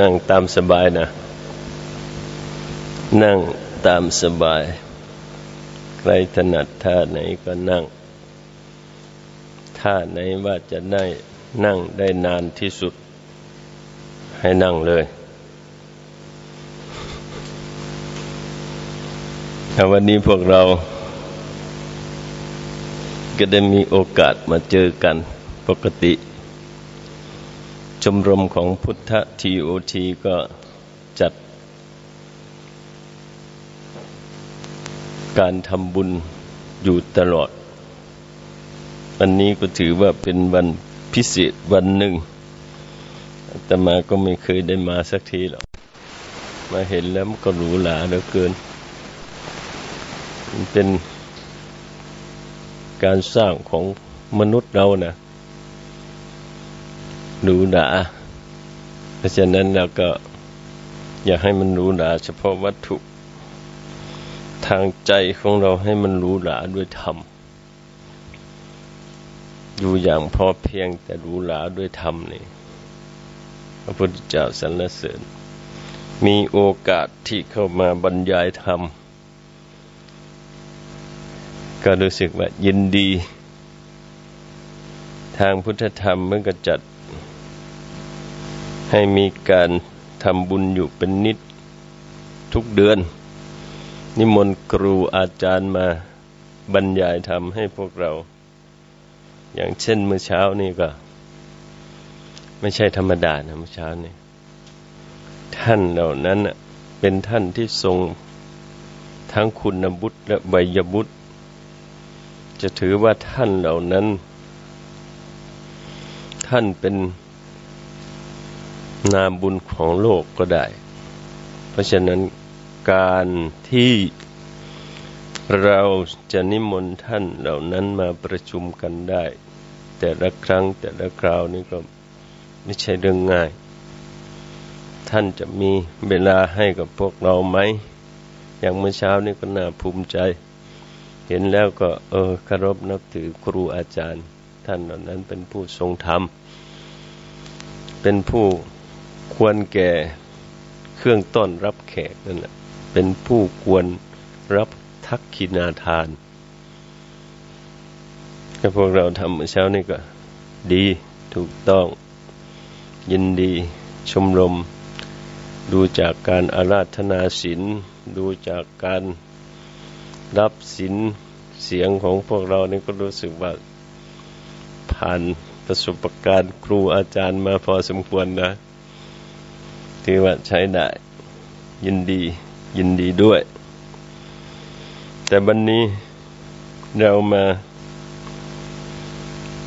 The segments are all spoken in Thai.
นั่งตามสบายนะ นั่งตามสบาย ใครถนัดท่าไหนก็นั่ง ท่าไหนว่าจะได้นั่งได้นานที่สุด ให้นั่งเลยแต่วันนี้พวกเรา ก็ได้มีโอกาสมาเจอกันปกติ ชมรมของพุทธทีโอทีก็จัดการทำบุญอยู่ตลอด วันนี้ก็ถือว่าเป็นวันพิเศษวันหนึ่งแต่มาก็ไม่เคยได้มาสักทีหรอก มาเห็นแล้วก็หรูหราเหลือเกิน มันเป็นการสร้างของมนุษย์เรานะ หรูหราเพราะฉะนั้นเราก็อยากให้มันหรูหราเฉพาะวัตถุทางใจของเราให้มันหรูหราด้วยธรรม อยู่อย่างพอเพียงแต่หรูหราด้วยธรรมนี่พระพุทธเจ้าสรรเสริญ มีโอกาสที่เข้ามาบรรยายธรรม ก็รู้สึกว่ายินดี ทางพุทธธรรมเมื่อก็จัด ให้มีการทำบุญอยู่เป็นนิดทุกเดือน นิมนต์ครูอาจารย์มาบรรยายทำให้พวกเรา อย่างเช่นเมื่อเช้านี่ก็ ไม่ใช่ธรรมดานะเมื่อเช้านี่ท่านเหล่านั้นเป็นท่านที่ทรงทั้งคุณบุตรและใบยบุตร จะถือว่าท่านเหล่านั้น ท่านเป็น นามบุญของโลกก็ได้ เพราะฉะนั้นการที่เราจะนิมนต์ท่านเหล่านั้นมาประชุมกันได้ แต่ละครั้งแต่ละคราวนี้ก็ไม่ใช่เรื่องง่าย ท่านจะมีเวลาให้กับพวกเราไหม อย่างเมื่อเช้านี้ก็น่าภูมิใจ เห็นแล้วก็เออคารพนับถือครูอาจารย์ ท่านเหล่านั้นเป็นผู้ทรงธรรม เป็นผู้ ควรแก่เครื่องต้อนรับแขกนั่นแหละเป็นผู้ควรรับทักขินาทานถ้าพวกเราทำเมื่อเช้านี้ก็ ดีถูกต้อง ยินดี ชมรม ดูจากการอาราธนาศีลดูจากการรับศีลเสียงของพวกเรานี่ก็รู้สึกว่าผ่านประสบการณ์ครูอาจารย์มาพอสมควรนะ ถือว่าใช้ได้ ยินดี ยินดีด้วย แต่บันนี้เรามา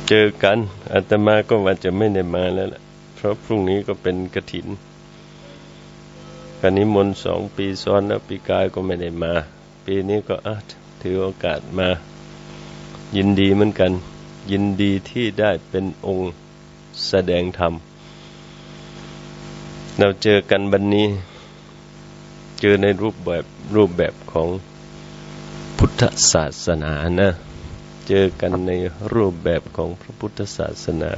เจอกันอาตมาก็ว่าจะไม่ได้มาแล้วล่ะ เพราะพรุ่งนี้ก็เป็นกระถินกันนี้มนสองปีซ้อนแล้วปีกายก็ไม่ได้มา ปีนี้ก็ถือโอกาสมา ยินดีเหมือนกัน ยินดีที่ได้เป็นองค์แสดงธรรม เราเจอกันบันนี้ เจอในรูปแบบรูปแบบของพุทธศาสนานะ เจอกันในรูปแบบของพระพุทธศาสนา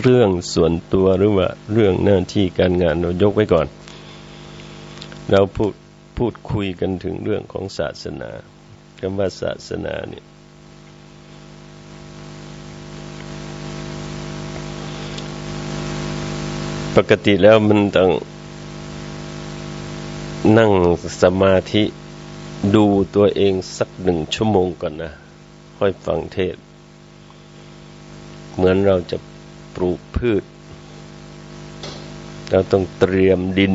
เรื่องส่วนตัวหรือว่าเรื่องหน้าที่การงานเรายกไว้ก่อน เราพูดพูดคุยกันถึงเรื่องของศาสนาคำว่าศาสนาเนี่ย ปกติแล้วมันต้องนั่งสมาธิดูตัวเองสักหนึ่งชั่วโมงก่อนนะ ค่อยฟังเทศ เหมือนเราจะปลูกพืช เราต้องเตรียมดิน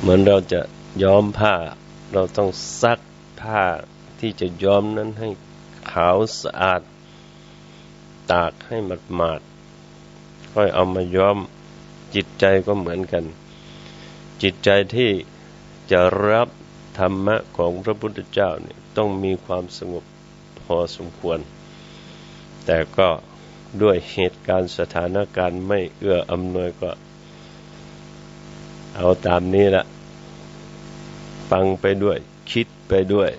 เหมือนเราจะย้อมผ้า เราต้องซักผ้าที่จะย้อมนั้นให้ขาวสะอาด ตากให้หมาดๆค่อยเอามาย้อม จิตใจก็เหมือนกัน จิตใจที่จะรับธรรมะของพระพุทธเจ้าเนี่ยต้องมีความสงบพอสมควร แต่ก็ด้วยเหตุการณ์สถานการณ์ไม่เอื้ออำนวยก็ เอาตามนี้ละฟังไปด้วย คิดไปด้วย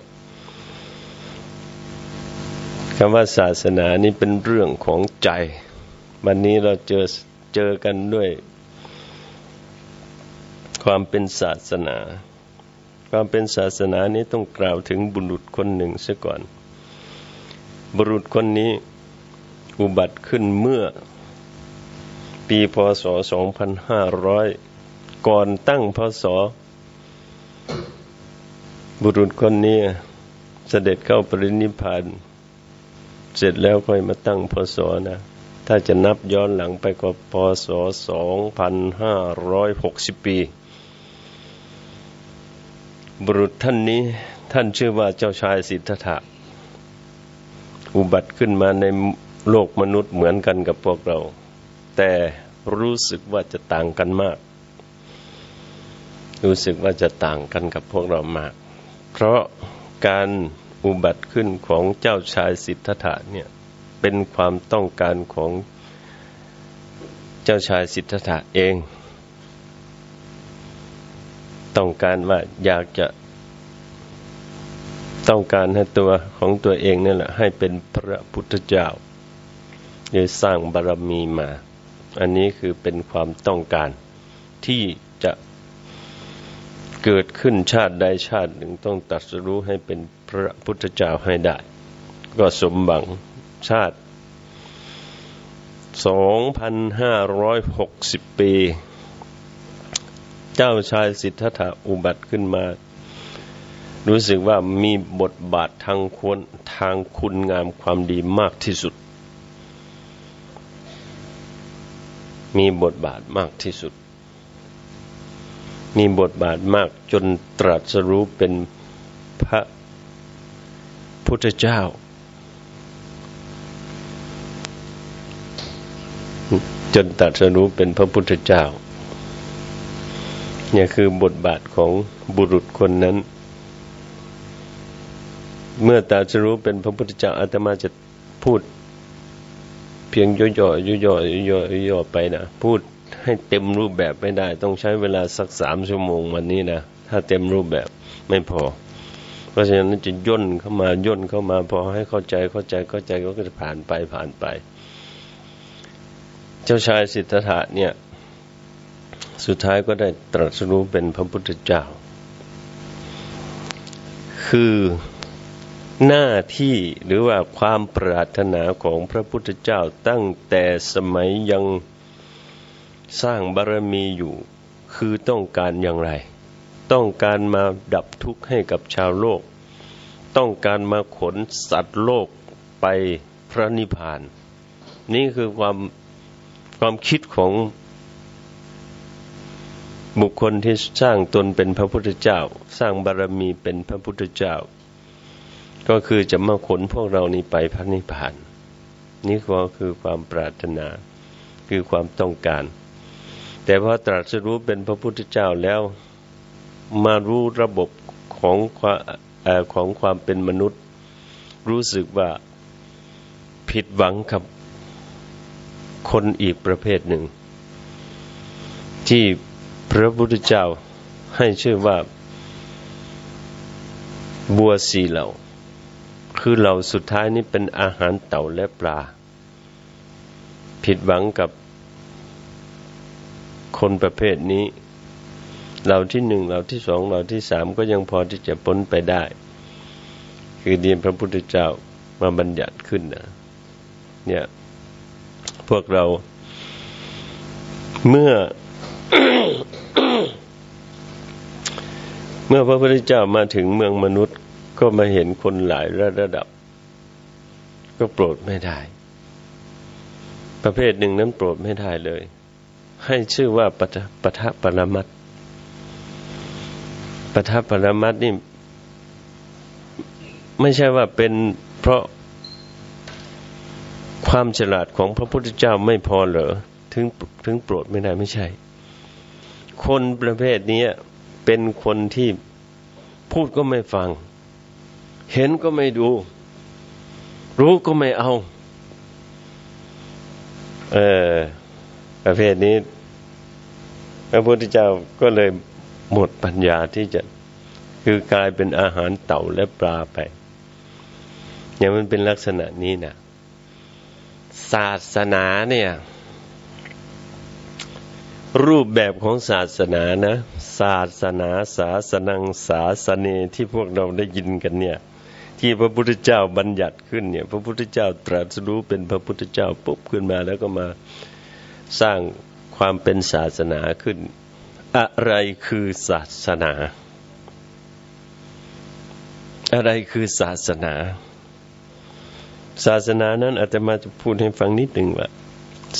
คำว่าศาสนานี้เป็นเรื่องของใจ วันนี้เราเจอเจอกันด้วย ความเป็นศาสนา ความเป็นศาสนานี้ต้องกล่าวถึงบุรุษคนหนึ่งเสียก่อน บุรุษคนนี้อุบัติขึ้นเมื่อ ปีพศ 2500 ก่อนตั้งพศ บุรุษคนนี้เสด็จเข้าปรินิพพานเสร็จแล้วค่อยมาตั้งพศนะ ถ้าจะนับย้อนหลังไปก็พศ 2560 ปี บุรุษท่านนี้ท่านชื่อว่าเจ้าชายสิทธัตถะ อุบัติขึ้นมาในโลกมนุษย์เหมือนกันกับพวกเรา แต่รู้สึกว่าจะต่างกันมาก รู้สึกว่าจะต่างกันกับพวกเรามาก เพราะการอุบัติขึ้นของเจ้าชายสิทธัตถะเนี่ยเป็นความต้องการของเจ้าชายสิทธัตถะเอง ต้องการว่าอยากจะต้องการให้ตัวของตัวเองนี่แหละ ให้เป็นพระพุทธเจ้าเลยสร้างบารมีมา อันนี้คือเป็นความต้องการที่จะเกิดขึ้นชาติใดชาติหนึ่งต้องตัดสู้ให้เป็นพระพุทธเจ้าให้ได้ ก็สมบังชาติ 2,560 ปี เจ้าชายสิทธัตถะอุบัติขึ้นมา รู้สึกว่ามีบทบาททางควรทางคุณงามความดีมากที่สุด มีบทบาทมากที่สุด มีบทบาทมากจนตรัสรู้เป็นพระพุทธเจ้า จนตรัสรู้เป็นพระพุทธเจ้า เนี่ยคือบทบาทของบุรุษคนนั้น เมื่อตรัสรู้เป็นพระพุทธเจ้าอาตมาจะพูด เพียงย่อยๆย่อยๆย่อยๆไปนะพูดให้เต็มรูปแบบไม่ได้ ต้องใช้เวลาสักสามชั่วโมงวันนี้นะถ้าเต็มรูปแบบไม่พอ เพราะฉะนั้นจะย่นเข้ามาย่นเข้ามาพอให้เข้าใจเข้าใจเข้าใจก็จะผ่านไปผ่านไป เจ้าชายสิทธัตถะเนี่ย สุดท้ายก็ได้ตรัสรู้เป็นพระพุทธเจ้า คือหน้าที่หรือว่าความปรารถนาของพระพุทธเจ้าตั้งแต่สมัยยังสร้างบารมีอยู่ คือต้องการอย่างไร ต้องการมาดับทุกข์ให้กับชาวโลก ต้องการมาขนสัตว์โลกไปพระนิพพาน นี่คือความความคิดของ บุคคลที่สร้างตนเป็นพระพุทธเจ้า สร้างบารมีเป็นพระพุทธเจ้า ก็คือจะมาขนพวกเรานี้ไปพระนิพพาน นี่ก็คือความปรารถนาคือความต้องการ แต่พอตรัสรู้เป็นพระพุทธเจ้าแล้วมารู้ระบบของความของความเป็นมนุษย์ รู้สึกว่าผิดหวังกับคนอีกประเภทหนึ่ง ที่ พระพุทธเจ้าให้ชื่อว่าบัวสีเหล่า คือเหล่าสุดท้ายนี้เป็นอาหารเต่าและปลา ผิดหวังกับคนประเภทนี้เราที่หนึ่งเราที่สองเราที่สามก็ยังพอที่จะพ้นไปได้ คือเดียนพระพุทธเจ้ามาบัญญัติขึ้นนะเนี่ย พวกเราเมื่อ เมื่อพระพุทธเจ้ามาถึงเมืองมนุษย์ก็มาเห็นคนหลายระดับ ก็โปรดไม่ได้ ประเภทหนึ่งนั้นโปรดไม่ได้เลย ให้ชื่อว่าปทปทปรมัตปทปรมัตนี่ ไม่ใช่ว่าเป็นเพราะความฉลาดของพระพุทธเจ้าไม่พอเหรอถึงถึงโปรดไม่ได้ไม่ใช่ คนประเภทนี้ เป็นคนที่พูดก็ไม่ฟัง เห็นก็ไม่ดู รู้ก็ไม่เอา เออประเภทนี้ พระพุทธเจ้าก็เลยหมดปัญญาที่จะคือกลายเป็นอาหารเต่าและปลาไป อย่างมันเป็นลักษณะนี้นะศาสนาเนี่ย รูปแบบของศาสนานะ ศาสนาศาสนังศาสเนที่พวกเราได้ยินกันเนี่ย ที่พระพุทธเจ้าบัญญัติขึ้นเนี่ย พระพุทธเจ้าตรัสรู้เป็นพระพุทธเจ้าปุ๊บขึ้นมาแล้วก็มาสร้างความเป็นศาสนาขึ้น อะไรคือศาสนา อะไรคือศาสนา ศาสนานั้นอาจจะมาจะพูดให้ฟังนิดหนึ่งว่า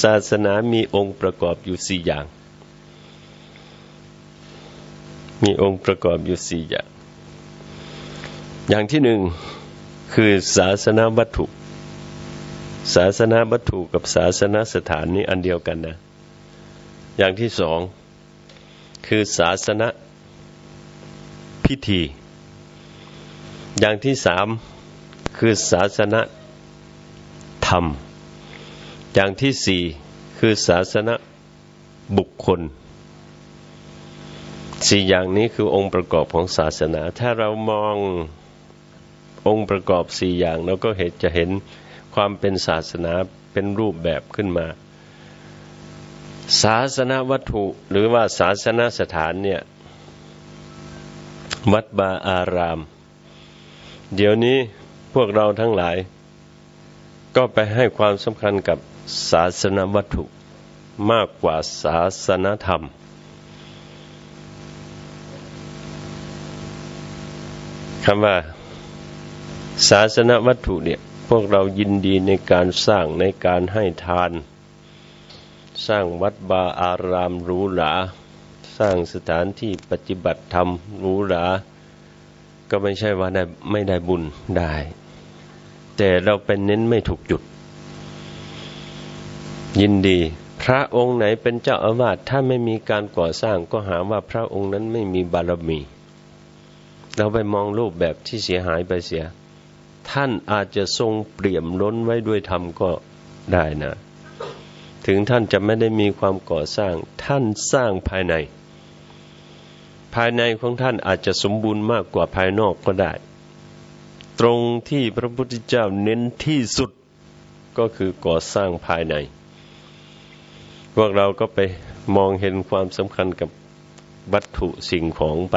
ศาสนามีองค์ประกอบอยู่สี่อย่าง มีองค์ประกอบอยู่สี่อย่าง อย่างที่หนึ่งคือศาสนาวัตถุ ศาสนาวัตถุกับศาสนาสถานนี้อันเดียวกันนะ อย่างที่สองคือศาสนาพิธี อย่างที่สามคือศาสนาธรรม อย่างที่สี่คือศาสนาบุคคล สี่อย่างนี้คือองค์ประกอบของศาสนา ถ้าเรามององค์ประกอบสี่อย่างเราก็เห็นจะเห็นความเป็นศาสนาเป็นรูปแบบขึ้นมา ศาสนาวัตถุหรือว่าศาสนาสถานเนี่ย วัดบาอาราม เดี๋ยวนี้พวกเราทั้งหลาย ก็ไปให้ความสำคัญกับศาสนาวัตถุมากกว่าศาสนธรรม คำว่าศาสนวัตถุเนี่ยพวกเรายินดีในการสร้างในการให้ทาน สร้างวัดบาอารามหรูหราสร้างสถานที่ปฏิบัติธรรมหรูหราก็ไม่ใช่ว่าได้ไม่ได้บุญได้ แต่เราเป็นเน้นไม่ถูกจุด ยินดี พระองค์ไหนเป็นเจ้าอาวาสถ้าไม่มีการก่อสร้างก็หาว่าพระองค์นั้นไม่มีบารมี เราไปมองรูปแบบที่เสียหายไปเสีย ท่านอาจจะทรงเปลี่ยมล้นไว้ด้วยธรรมก็ได้นะ ถึงท่านจะไม่ได้มีความก่อสร้าง ท่านสร้างภายใน ภายในของท่านอาจจะสมบูรณ์มากกว่าภายนอกก็ได้ ตรงที่พระพุทธเจ้าเน้นที่สุดก็คือก่อสร้างภายใน พวกเราก็ไปมองเห็นความสำคัญกับวัตถุสิ่งของไป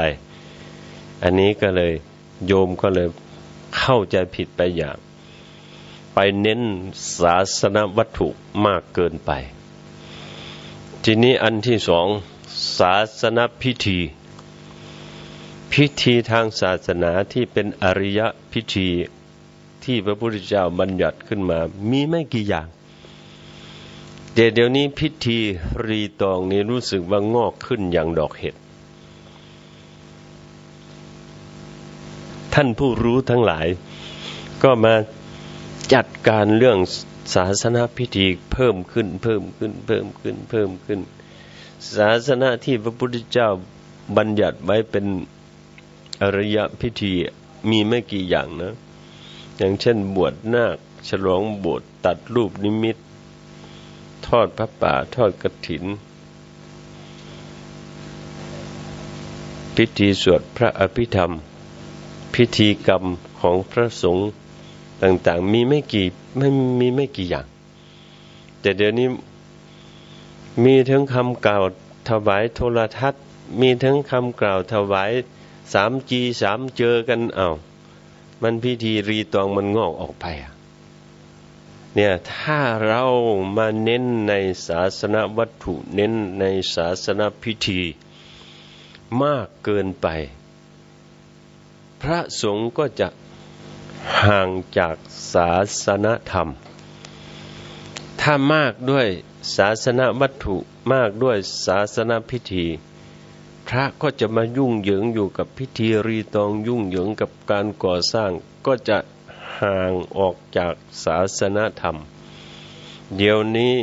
อันนี้ก็เลยโยมก็เลยเข้าใจผิดไปอย่าง ไปเน้นศาสนวัตถุมากเกินไป ทีนี้อันที่สองศาสนพิธี พิธีทางศาสนาที่เป็นอริยพิธีที่พระพุทธเจ้าบัญญัติขึ้นมามีไม่กี่อย่างแต่เดี๋ยวนี้พิธีรีตองนี้รู้สึกว่างอกขึ้นอย่างดอกเห็ด ท่านผู้รู้ทั้งหลาย ก็มาจัดการเรื่องศาสนาพิธีเพิ่มขึ้นเพิ่มขึ้นเพิ่มขึ้นเพิ่มขึ้น ศาสนาที่พระพุทธเจ้าบัญญัติไว้เป็นอริยพิธีมีไม่กี่อย่างนะ อย่างเช่นบวชนาคฉลองบวชตัดรูปนิมิต ทอดพระป่าทอดกระถิน พิธีสวดพระอภิธรรม พิธีกรรมของพระสงฆ์ต่างๆ มีไม่กี่ไม่มีไม่กี่อย่าง แต่เดี๋ยวนี้มีทั้งคำกล่าวถวายโทรทัศน์ มีทั้งคำกล่าวถวายสามจีสามเจอกันเอา้ามันพิธีรีตองมันงอกออกไปเนี่ยถ้าเรามาเน้นในศาสนวัตถุเน้นในศาสนพิธี มากเกินไป พระสงฆ์ก็จะห่างจากศาสนธรรม ถ้ามากด้วยศาสนวัตถุมากด้วยศาสนพิธี พระก็จะมายุ่งเหยิงอยู่กับพิธีรีตองยุ่งเหยิงกับการก่อสร้าง ก็จะห่างออกจากศาสนาธรรม เดี๋ยวนี้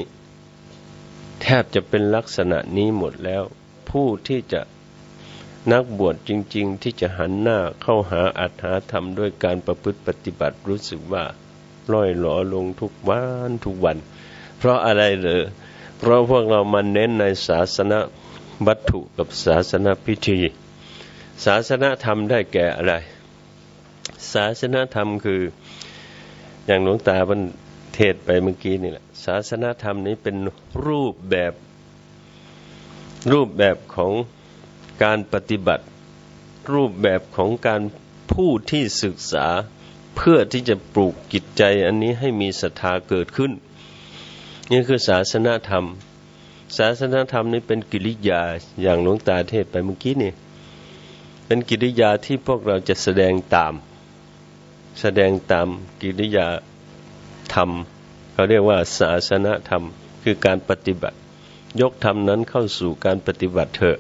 แทบจะเป็นลักษณะนี้หมดแล้ว ผู้ที่จะ นักบวชจริง ๆ ที่จะหันหน้าเข้าหาอัตหาธรรมด้วยการประพฤติปฏิบัติรู้สึกว่าล่อยหลอลงทุกวันทุกวัน เพราะอะไรเหรอเพราะพวกเรามาเน้นในศาสนาวัตถุกับศาสนาพิธี ศาสนาธรรมได้แก่อะไร ศาสนาธรรมคืออย่างหลวงตาบันเทศไปเมื่อกี้นี่แหละศาสนาธรรมนี้เป็นรูปแบบรูปแบบของ การปฏิบัติรูปแบบของการผู้ที่ศึกษาเพื่อที่จะปลูกจิตใจอันนี้ให้มีศรัทธาเกิดขึ้น นี่คือศาสนาธรรม ศาสนาธรรมนี้เป็นกิริยาอย่างหลวงตาเทศไปเมื่อกี้นี่เป็นกิริยาที่พวกเราจะแสดงตาม แสดงตามกิริยาธรรมเขาเรียกว่าศาสนาธรรม คือการปฏิบัติ ยกธรรมนั้นเข้าสู่การปฏิบัติเถอะ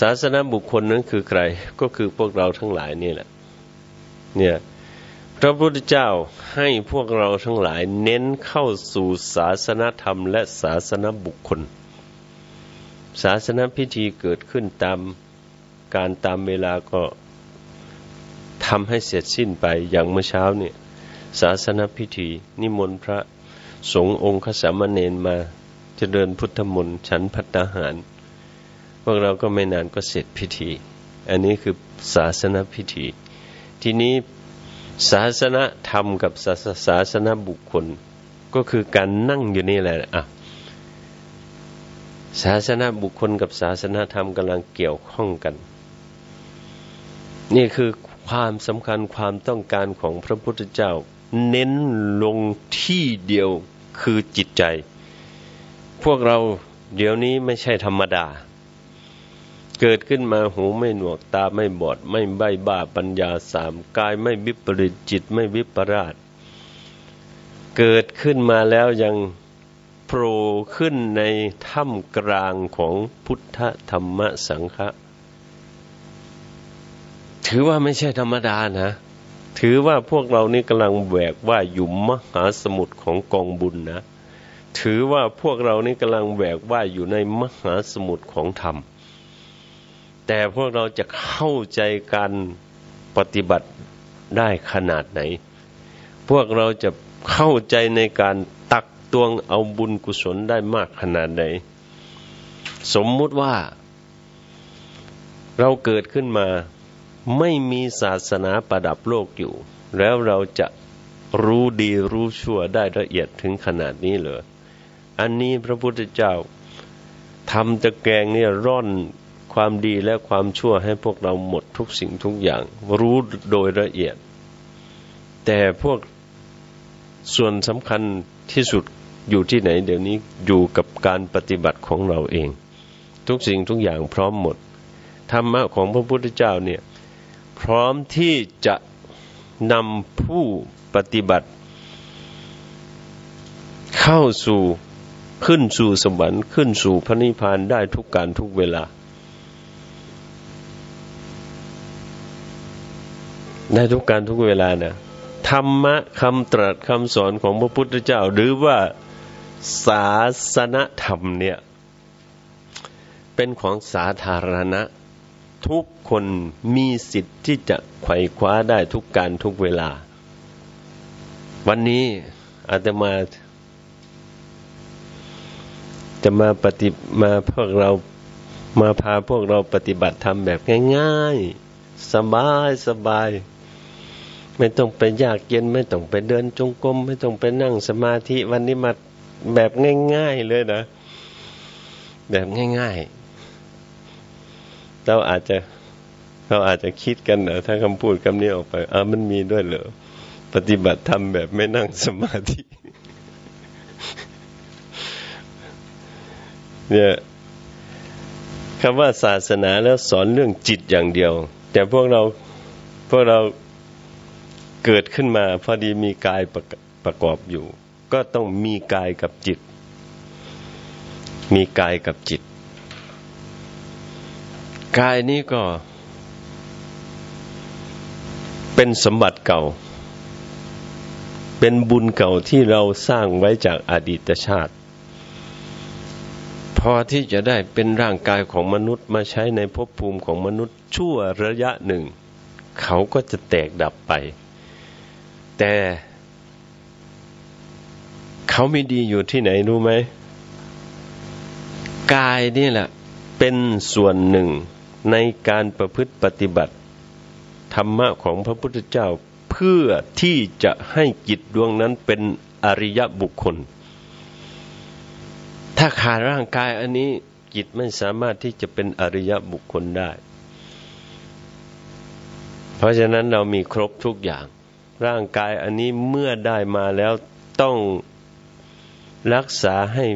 ศาสนาบุคคลนั้นคือใคร ก็คือพวกเราทั้งหลายนี่แหละ เนี่ยพระพุทธเจ้าให้พวกเราทั้งหลายเน้นเข้าสู่ศาสนาธรรม และศาสนาบุคคล ศาสนาพิธีเกิดขึ้นตามการตามเวลาก็ทำให้เสร็จสิ้นไปอย่างเมื่อเช้าเนี่ยศาสนาพิธี นิมนต์พระสงฆ์องค์ขสามเณรมาจเจริญพุทธมนต์ฉันพัตตาหาร พวกเราก็ไม่นานก็เสร็จพิธี อันนี้คือศาสนพิธี ทีนี้ศาสนธรรมกับศาสศาสนบุคคล ก็คือการนั่งอยู่นี่แหละอะศาสนาบุคคลกับศาสนาธรรมกำลังเกี่ยวข้องกัน นี่คือความสำคัญความต้องการของพระพุทธเจ้า เน้นลงที่เดียวคือจิตใจ พวกเราเดี๋ยวนี้ไม่ใช่ธรรมดา เกิดขึ้นมาหูไม่หนวกตาไม่บอด ไม่ใบบ้าปัญญาสามกายไม่วิปริตจิตไม่วิปราช เกิดขึ้นมาแล้วยังโผล่ขึ้นในถ้ำกลางของพุทธธรรมสังฆะถือว่าไม่ใช่ธรรมดานะถือว่าพวกเรานี่กำลังแหวกว่าอยู่มหาสมุทรของกองบุญนะ ถือว่าพวกเรานี่กำลังแหวกว่าอยู่ในมหาสมุทรของธรรม แต่พวกเราจะเข้าใจการปฏิบัติได้ขนาดไหน พวกเราจะเข้าใจในการตักตวงเอาบุญกุศลได้มากขนาดไหน สมมุติว่า เราเกิดขึ้นมาไม่มีศาสนาประดับโลกอยู่ แล้วเราจะรู้ดีรู้ชั่วได้ละเอียดถึงขนาดนี้เหรอ อันนี้พระพุทธเจ้าทำตะแกรงเนี่ยร่อน ความดีและความชั่วให้พวกเราหมดทุกสิ่งทุกอย่าง รู้โดยละเอียด แต่พวกส่วนสำคัญที่สุดอยู่ที่ไหน เดี๋ยวนี้อยู่กับการปฏิบัติของเราเอง ทุกสิ่งทุกอย่างพร้อมหมด ธรรมะของพระพุทธเจ้าเนี่ยพร้อมที่จะนำผู้ปฏิบัติ เข้าสู่ขึ้นสู่สวรรค์ขึ้นสู่พระนิพพานได้ทุกการทุกเวลา ได้ทุกการทุกเวลานะธรรมะคำตรัสคำสอนของพระพุทธเจ้า หรือว่าศาสนธรรมเนี่ย เป็นของสาธารณะ ทุกคนมีสิทธิ์ที่จะไขว่คว้าได้ทุกการทุกเวลา วันนี้อาตมาจะมาปฏิมาพวกเรามาพาพวกเราปฏิบัติธรรมแบบง่าย ๆ สบายสบาย ไม่ต้องไปยากเย็นไม่ต้องไปเดินจงกรมไม่ต้องไปนั่งสมาธิวันนี้มาแบบง่าย ๆ เลยนะแบบง่าย ๆ เราอาจจะเราอาจจะคิดกันนะถ้าคำพูดคำนี้ออกไปอ่ามันมีด้วยเหรอปฏิบัติธรรมแบบไม่นั่งสมาธิ เนี่ยคำว่าศาสนาแล้วสอนเรื่องจิตอย่างเดียว แต่พวกเราพวกเรา เกิดขึ้นมาพอดีมีกายประประกอบอยู่ ก็ต้องมีกายกับจิต มีกายกับจิต กายนี้ก็ เป็นสมบัติเก่า เป็นบุญเก่าที่เราสร้างไว้จากอดีตชาติ พอที่จะได้เป็นร่างกายของมนุษย์มาใช้ในภพภูมิของมนุษย์ชั่วระยะหนึ่ง เขาก็จะแตกดับไป แต่เขาไม่ดีอยู่ที่ไหนรู้ไหมกายนี่แหละ เป็นส่วนหนึ่งในการประพฤติปฏิบัติ ธรรมะของพระพุทธเจ้าเเพื่อที่จะให้จิตดวงนั้นเป็นอริยบุคคล ถ้าขาดร่างกายอันนี้จิตไม่สามารถที่จะเป็นอริยบุคคลได้ เพราะฉะนั้นเรามีครบทุกอย่าง ร่างกายอันนี้เมื่อได้มาแล้วต้องรักษาให้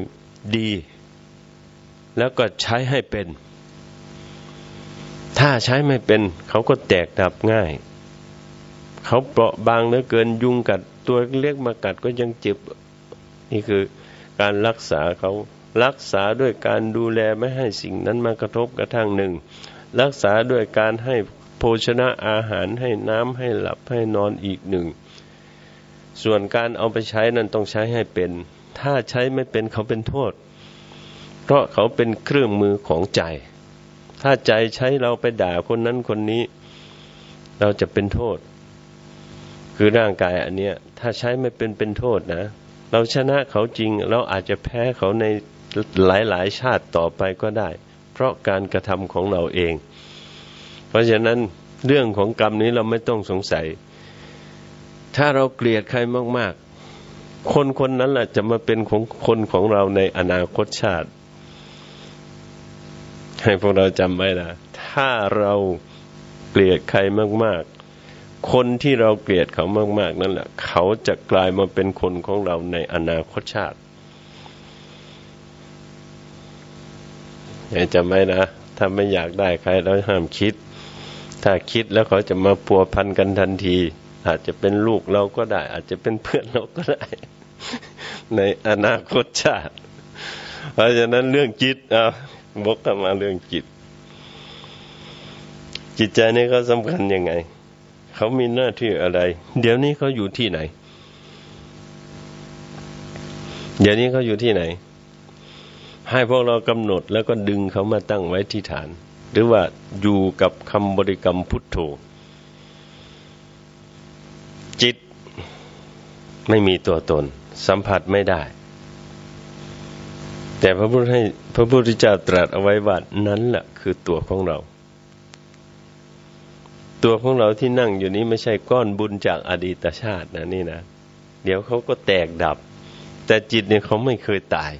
ดี แล้วก็ใช้ให้เป็น ถ้าใช้ไม่เป็น เขาก็แตกดับง่าย เขาเปราะบางเหลือเกินยุงกัดตัวเล็กมากัดก็ยังเจ็บ นี่คือการรักษาเขารักษาด้วยการดูแลไม่ให้สิ่งนั้นมากระทบกระทั่งหนึ่ง รักษาด้วยการให้ โภชนะอาหารให้น้ำให้หลับให้นอนอีกหนึ่ง ส่วนการเอาไปใช้นั้นต้องใช้ให้เป็น ถ้าใช้ไม่เป็นเขาเป็นโทษ เพราะเขาเป็นเครื่องมือของใจ ถ้าใจใช้เราไปด่าคนนั้นคนนี้ เราจะเป็นโทษ คือร่างกายอันเนี้ยถ้าใช้ไม่เป็นเป็นโทษนะ เราชนะเขาจริง เราอาจจะแพ้เขาในหลายๆชาติต่อไปก็ได้ เพราะการกระทำของเราเอง เพราะฉะนั้นเรื่องของกรรมนี้เราไม่ต้องสงสัย ถ้าเราเกลียดใครมาก ๆ คนคนนั้นแหละจะมาเป็นของคนของเราในอนาคตชาติ ให้พวกเราจำไว้นะ ถ้าเราเกลียดใครมาก ๆ คนที่เราเกลียดเขามาก ๆ นั่นแหละ เขาจะกลายมาเป็นคนของเราในอนาคตชาติอย่าจำไว้นะ ถ้าไม่อยากได้ใครเราห้ามคิด ถ้าคิดแล้วเขาจะมาปัวพันกันทันที อาจจะเป็นลูกเราก็ได้ อาจจะเป็นเพื่อนเราก็ได้ ในอนาคตชาติ เพราะฉะนั้นเรื่องจิตอะบกกันมาเรื่องจิต จิตใจนี่ก็สำคัญยังไง เขามีหน้าที่อะไร เดี๋ยวนี้เขาอยู่ที่ไหน เดี๋ยวนี้เขาอยู่ที่ไหน ให้พวกเรากำหนดแล้วก็ดึงเขามาตั้งไว้ที่ฐาน หรือว่าอยู่กับคำบริกรรมพุทโธ จิตไม่มีตัวตน สัมผัสไม่ได้ แต่พระพุทธให้พระพุทธเจ้าตรัสเอาไว้ว่านั้นแหละคือตัวของเรา ตัวของเราที่นั่งอยู่นี้ไม่ใช่ก้อนบุญจากอดีตชาตินะนี่นะ เดี๋ยวเขาก็แตกดับ แต่จิตเนี่ยเขาไม่เคยตาย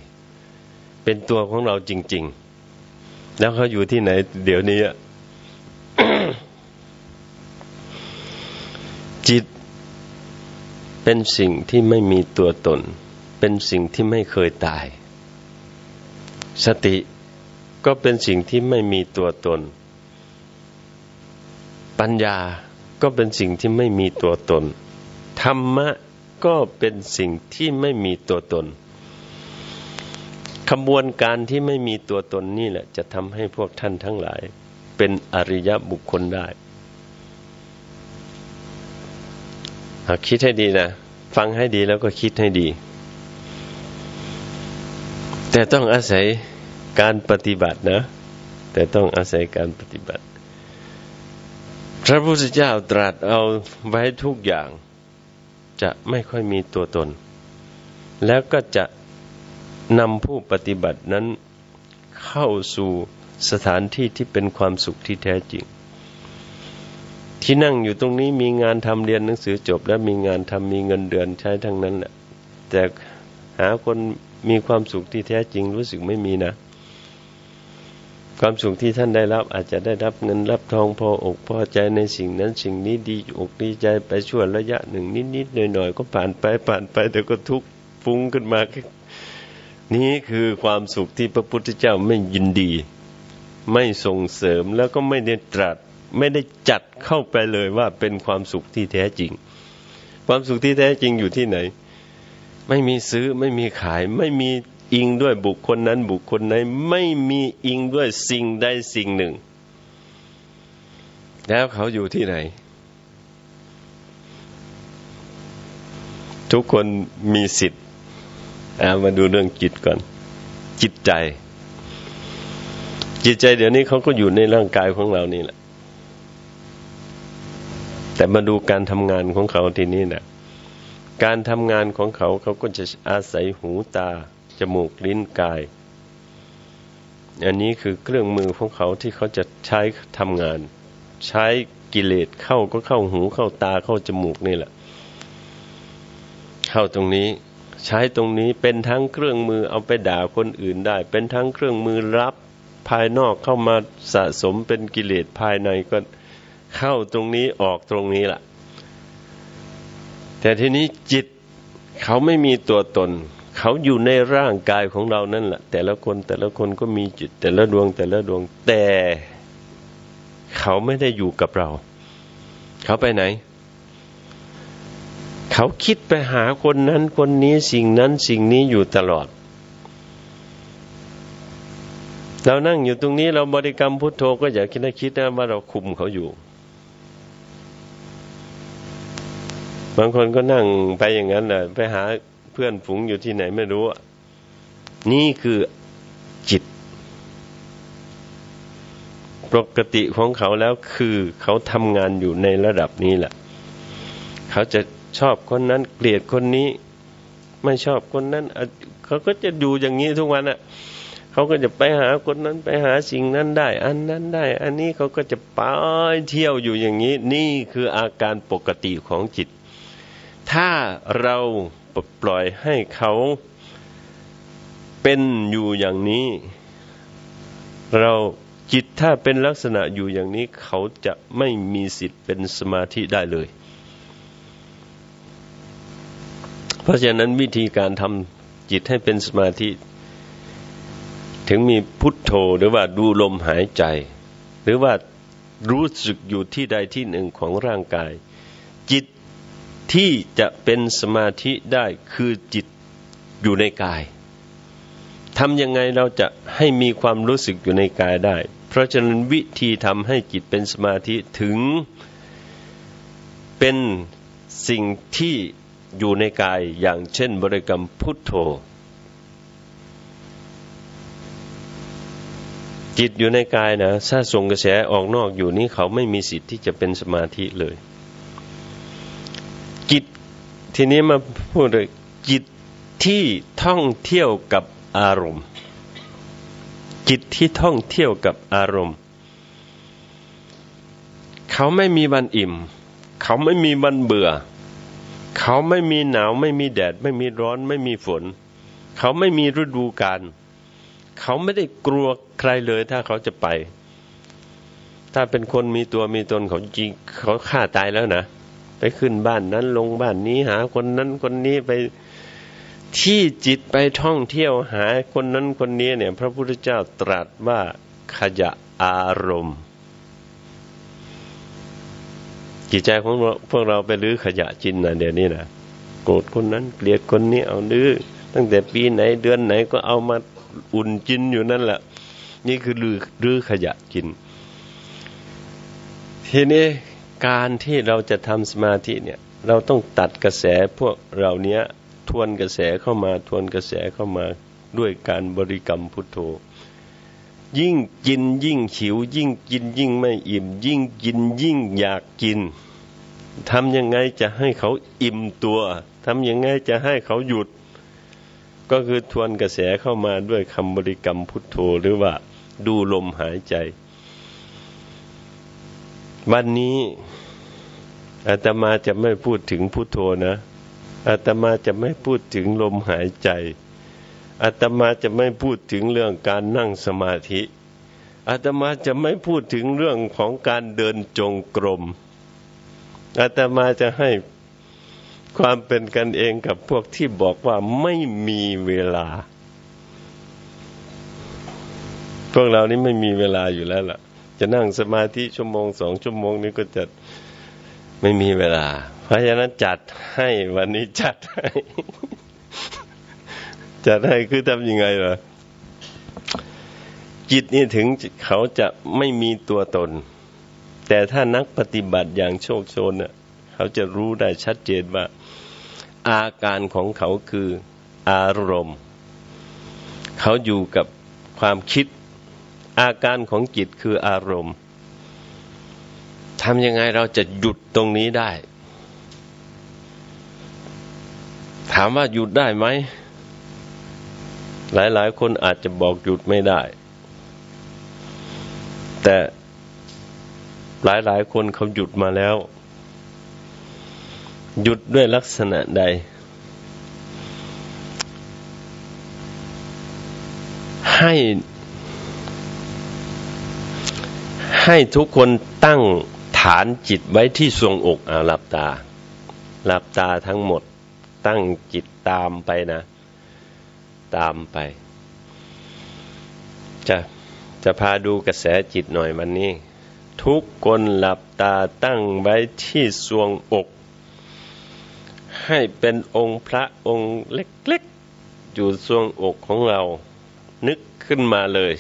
เป็นตัวของเราจริง ๆ แล้วเขาอยู่ที่ไหน เดี๋ยวนี้จิต เป็นสิ่งที่ไม่มีตัวตน เป็นสิ่งที่ไม่เคยตาย สติก็เป็นสิ่งที่ไม่มีตัวตน ปัญญาก็เป็นสิ่งที่ไม่มีตัวตน ธรรมะก็เป็นสิ่งที่ไม่มีตัวตน ขบวนการที่ไม่มีตัวตนนี่แหละ จะทำให้พวกท่านทั้งหลาย เป็นอริยบุคคลได้หากคิดให้ดีนะ ฟังให้ดีแล้วก็คิดให้ดี แต่ต้องอาศัยการปฏิบัตินะ แต่ต้องอาศัยการปฏิบัติ พระพุทธเจ้าตรัสเอาไว้ทุกอย่าง จะไม่ค่อยมีตัวตน แล้วก็จะ นำผู้ปฏิบัตินั้นเข้าสู่สถานที่ที่เป็นความสุขที่แท้จริง ที่นั่งอยู่ตรงนี้มีงานทำเรียนหนังสือจบ แล้วมีงานทำมีเงินเดือนใช้ทั้งนั้นแหละแต่หาคนมีความสุขที่แท้จริงรู้สึกไม่มีนะความสุขที่ท่านได้รับอาจจะได้รับเงินรับทองพออกพอใจในสิ่งนั้นสิ่งนี้ดีอกดีใจไปช่วระยะหนึ่งนิดๆหน่อยๆก็ผ่านไปผ่านไปแต่ก็ทุกฟุ้งขึ้นมา นี้คือความสุขที่พระพุทธเจ้าไม่ยินดี ไม่ส่งเสริมแล้วก็ไม่ได้ตรัสไม่ได้จัดเข้าไปเลยว่าเป็นความสุขที่แท้จริง ความสุขที่แท้จริงอยู่ที่ไหน ไม่มีซื้อไม่มีขาย ไม่มีอิงด้วยบุคคลนั้นบุคคลไหนไม่มีอิงด้วยสิ่งใดสิ่งหนึ่ง แล้วเขาอยู่ที่ไหน ทุกคนมีสิทธิ์ มาดูเรื่องจิตก่อน จิตใจ จิตใจเดี๋ยวนี้เขาก็อยู่ในร่างกายของเรานี่แหละ แต่มาดูการทำงานของเขาทีนี้นะการทำงานของเขาเขาก็จะอาศัยหูตา จมูกลิ้นกาย อันนี้คือเครื่องมือของเขาที่เขาจะใช้ทำงาน ใช้กิเลสเข้าก็เข้าหูเข้าตาเข้าจมูกนี่แหละ เข้าตรงนี้ ใช้ตรงนี้เป็นทั้งเครื่องมือเอาไปด่าคนอื่นได้ เป็นทั้งเครื่องมือรับภายนอกเข้ามาสะสมเป็นกิเลสภายในก็เข้าตรงนี้ออกตรงนี้แหละแต่ทีนี้จิตเขาไม่มีตัวตน เขาอยู่ในร่างกายของเรานั่นแหละ แต่ละคนแต่ละคนก็มีจิต แต่ละดวงแต่ละดวงแต่ เขาไม่ได้อยู่กับเรา เขาไปไหน เขาคิดไปหาคนนั้นคนนี้สิ่งนั้นสิ่งนี้อยู่ตลอด เรานั่งอยู่ตรงนี้เราบริกรรมพุทโธก็อย่าคิดนะคิดนะว่าเราคุมเขาอยู่ บางคนก็นั่งไปอย่างนั้นแหละไปหาเพื่อนฝูงอยู่ที่ไหนไม่รู้ นี่คือจิต ปกติของเขาแล้วคือเขาทำงานอยู่ในระดับนี้แหละ เขาจะ ชอบคนนั้นเกลียดคนนี้ ไม่ชอบคนนั้นเขาก็จะดูอย่างนี้ทุกวันอะเขาก็จะไปหาคนนั้นไปหาสิ่งนั้นได้ อันนั้นได้ อันนี้เขาก็จะไปเที่ยวอยู่อย่างนี้ นี่คืออาการปกติของจิต ถ้าเราปล่อยให้เขาเป็นอยู่อย่างนี้ เราจิตถ้าเป็นลักษณะอยู่อย่างนี้ เขาจะไม่มีสิทธิ์เป็นสมาธิได้เลย เพราะฉะนั้นวิธีการทำจิตให้เป็นสมาธิ ถึงมีพุทโธหรือว่าดูลมหายใจ หรือว่ารู้สึกอยู่ที่ใดที่หนึ่งของร่างกาย จิตที่จะเป็นสมาธิได้คือจิตอยู่ในกายทำยังไงเราจะให้มีความรู้สึกอยู่ในกายได้ เพราะฉะนั้นวิธีทำให้จิตเป็นสมาธิถึงเป็นสิ่งที่ อยู่ในกายอย่างเช่นบริกรรมพุทโธ จิตอยู่ในกายนะถ้าส่งกระแสออกนอกอยู่นี้เขาไม่มีสิทธิ์ที่จะเป็นสมาธิเลย จิตทีนี้มาพูดเลยจิตที่ท่องเที่ยวกับอารมณ์ จิตที่ท่องเที่ยวกับอารมณ์ เขาไม่มีวันอิ่ม เขาไม่มีวันเบื่อเขาไม่มีหนาวไม่มีแดด ไม่มีร้อนไม่มีฝน เขาไม่มีฤดูกาลเขาไม่ได้กลัวใครเลยถ้าเขาจะไป ถ้าเป็นคนมีตัวมีตนเขาจริงเขาฆ่าตายแล้วนะไปขึ้นบ้านนั้นลงบ้านนี้หาคนนั้นคนนี้ไปที่จิตไปท่องเที่ยวหาคนนั้นคนนี้เนี่ย พระพุทธเจ้าตรัสว่าขยะอารมณ์ จิตใจของพวกเราไปลื้อขยะจินนะเดี๋ยวนี้นะโกรธคนนั้นเกลียดคนนี้เอาลื้อตั้งแต่ปีไหนเดือนไหนก็เอามาอุ่นจินอยู่นั่นแหละ นี่คือลื้อลื้อขยะจิน ทีนี้การที่เราจะทำสมาธิเนี่ย เราต้องตัดกระแสพวกเราเนี้ยทวนกระแสเข้ามาทวนกระแสเข้ามาด้วยการบริกรรมพุทโธ ยิ่งกินยิ่งหิว ยิ่งกินยิ่งไม่อิ่ม ยิ่งกินยิ่งอยากกินทำยังไงจะให้เขาอิ่มตัวทำยังไงจะให้เขาหยุด ก็คือทวนกระแสเข้ามาด้วยคำบริกรรมพุทโธหรือว่าดูลมหายใจ วันนี้อาตมาจะไม่พูดถึงพุทโธนะอาตมาจะไม่พูดถึงลมหายใจ อาตมาจะไม่พูดถึงเรื่องการนั่งสมาธิอาตมาจะไม่พูดถึงเรื่องของการเดินจงกรมอาตมาจะให้ความเป็นกันเองกับพวกที่บอกว่าไม่มีเวลา พวกเรานี้ไม่มีเวลาอยู่แล้วล่ะ จะนั่งสมาธิชั่วโมงสองชั่วโมงนี้ก็จะไม่มีเวลา เพราะฉะนั้นจัดให้วันนี้จัดให้ จัดให้คือทำยังไงวะจิตนี่ถึงเขาจะไม่มีตัวตน แต่ถ้านักปฏิบัติอย่างโชคโชนเน่ะเขาจะรู้ได้ชัดเจนว่า อาการของเขาคืออารมณ์ เขาอยู่กับความคิด อาการของจิตคืออารมณ์ทำยังไงเราจะหยุดตรงนี้ได้ ถามว่าหยุดได้ไหม หลายๆ คนอาจจะบอกหยุดไม่ได้ แต่หลายหลายคนเขาหยุดมาแล้ว หยุดด้วยลักษณะใด ให้ให้ทุกคนตั้งฐานจิตไว้ที่ทรวงอกอาหลับตา หลับตาทั้งหมด ตั้งจิตตามไปนะ ตามไป จะจะพาดูกระแสจิตหน่อยมันนี้ ทุกคนหลับตาตั้งไว้ที่สวงอก ให้เป็นองค์พระองค์เล็กๆ อยู่สวงอกของเรา นึกขึ้นมาเลย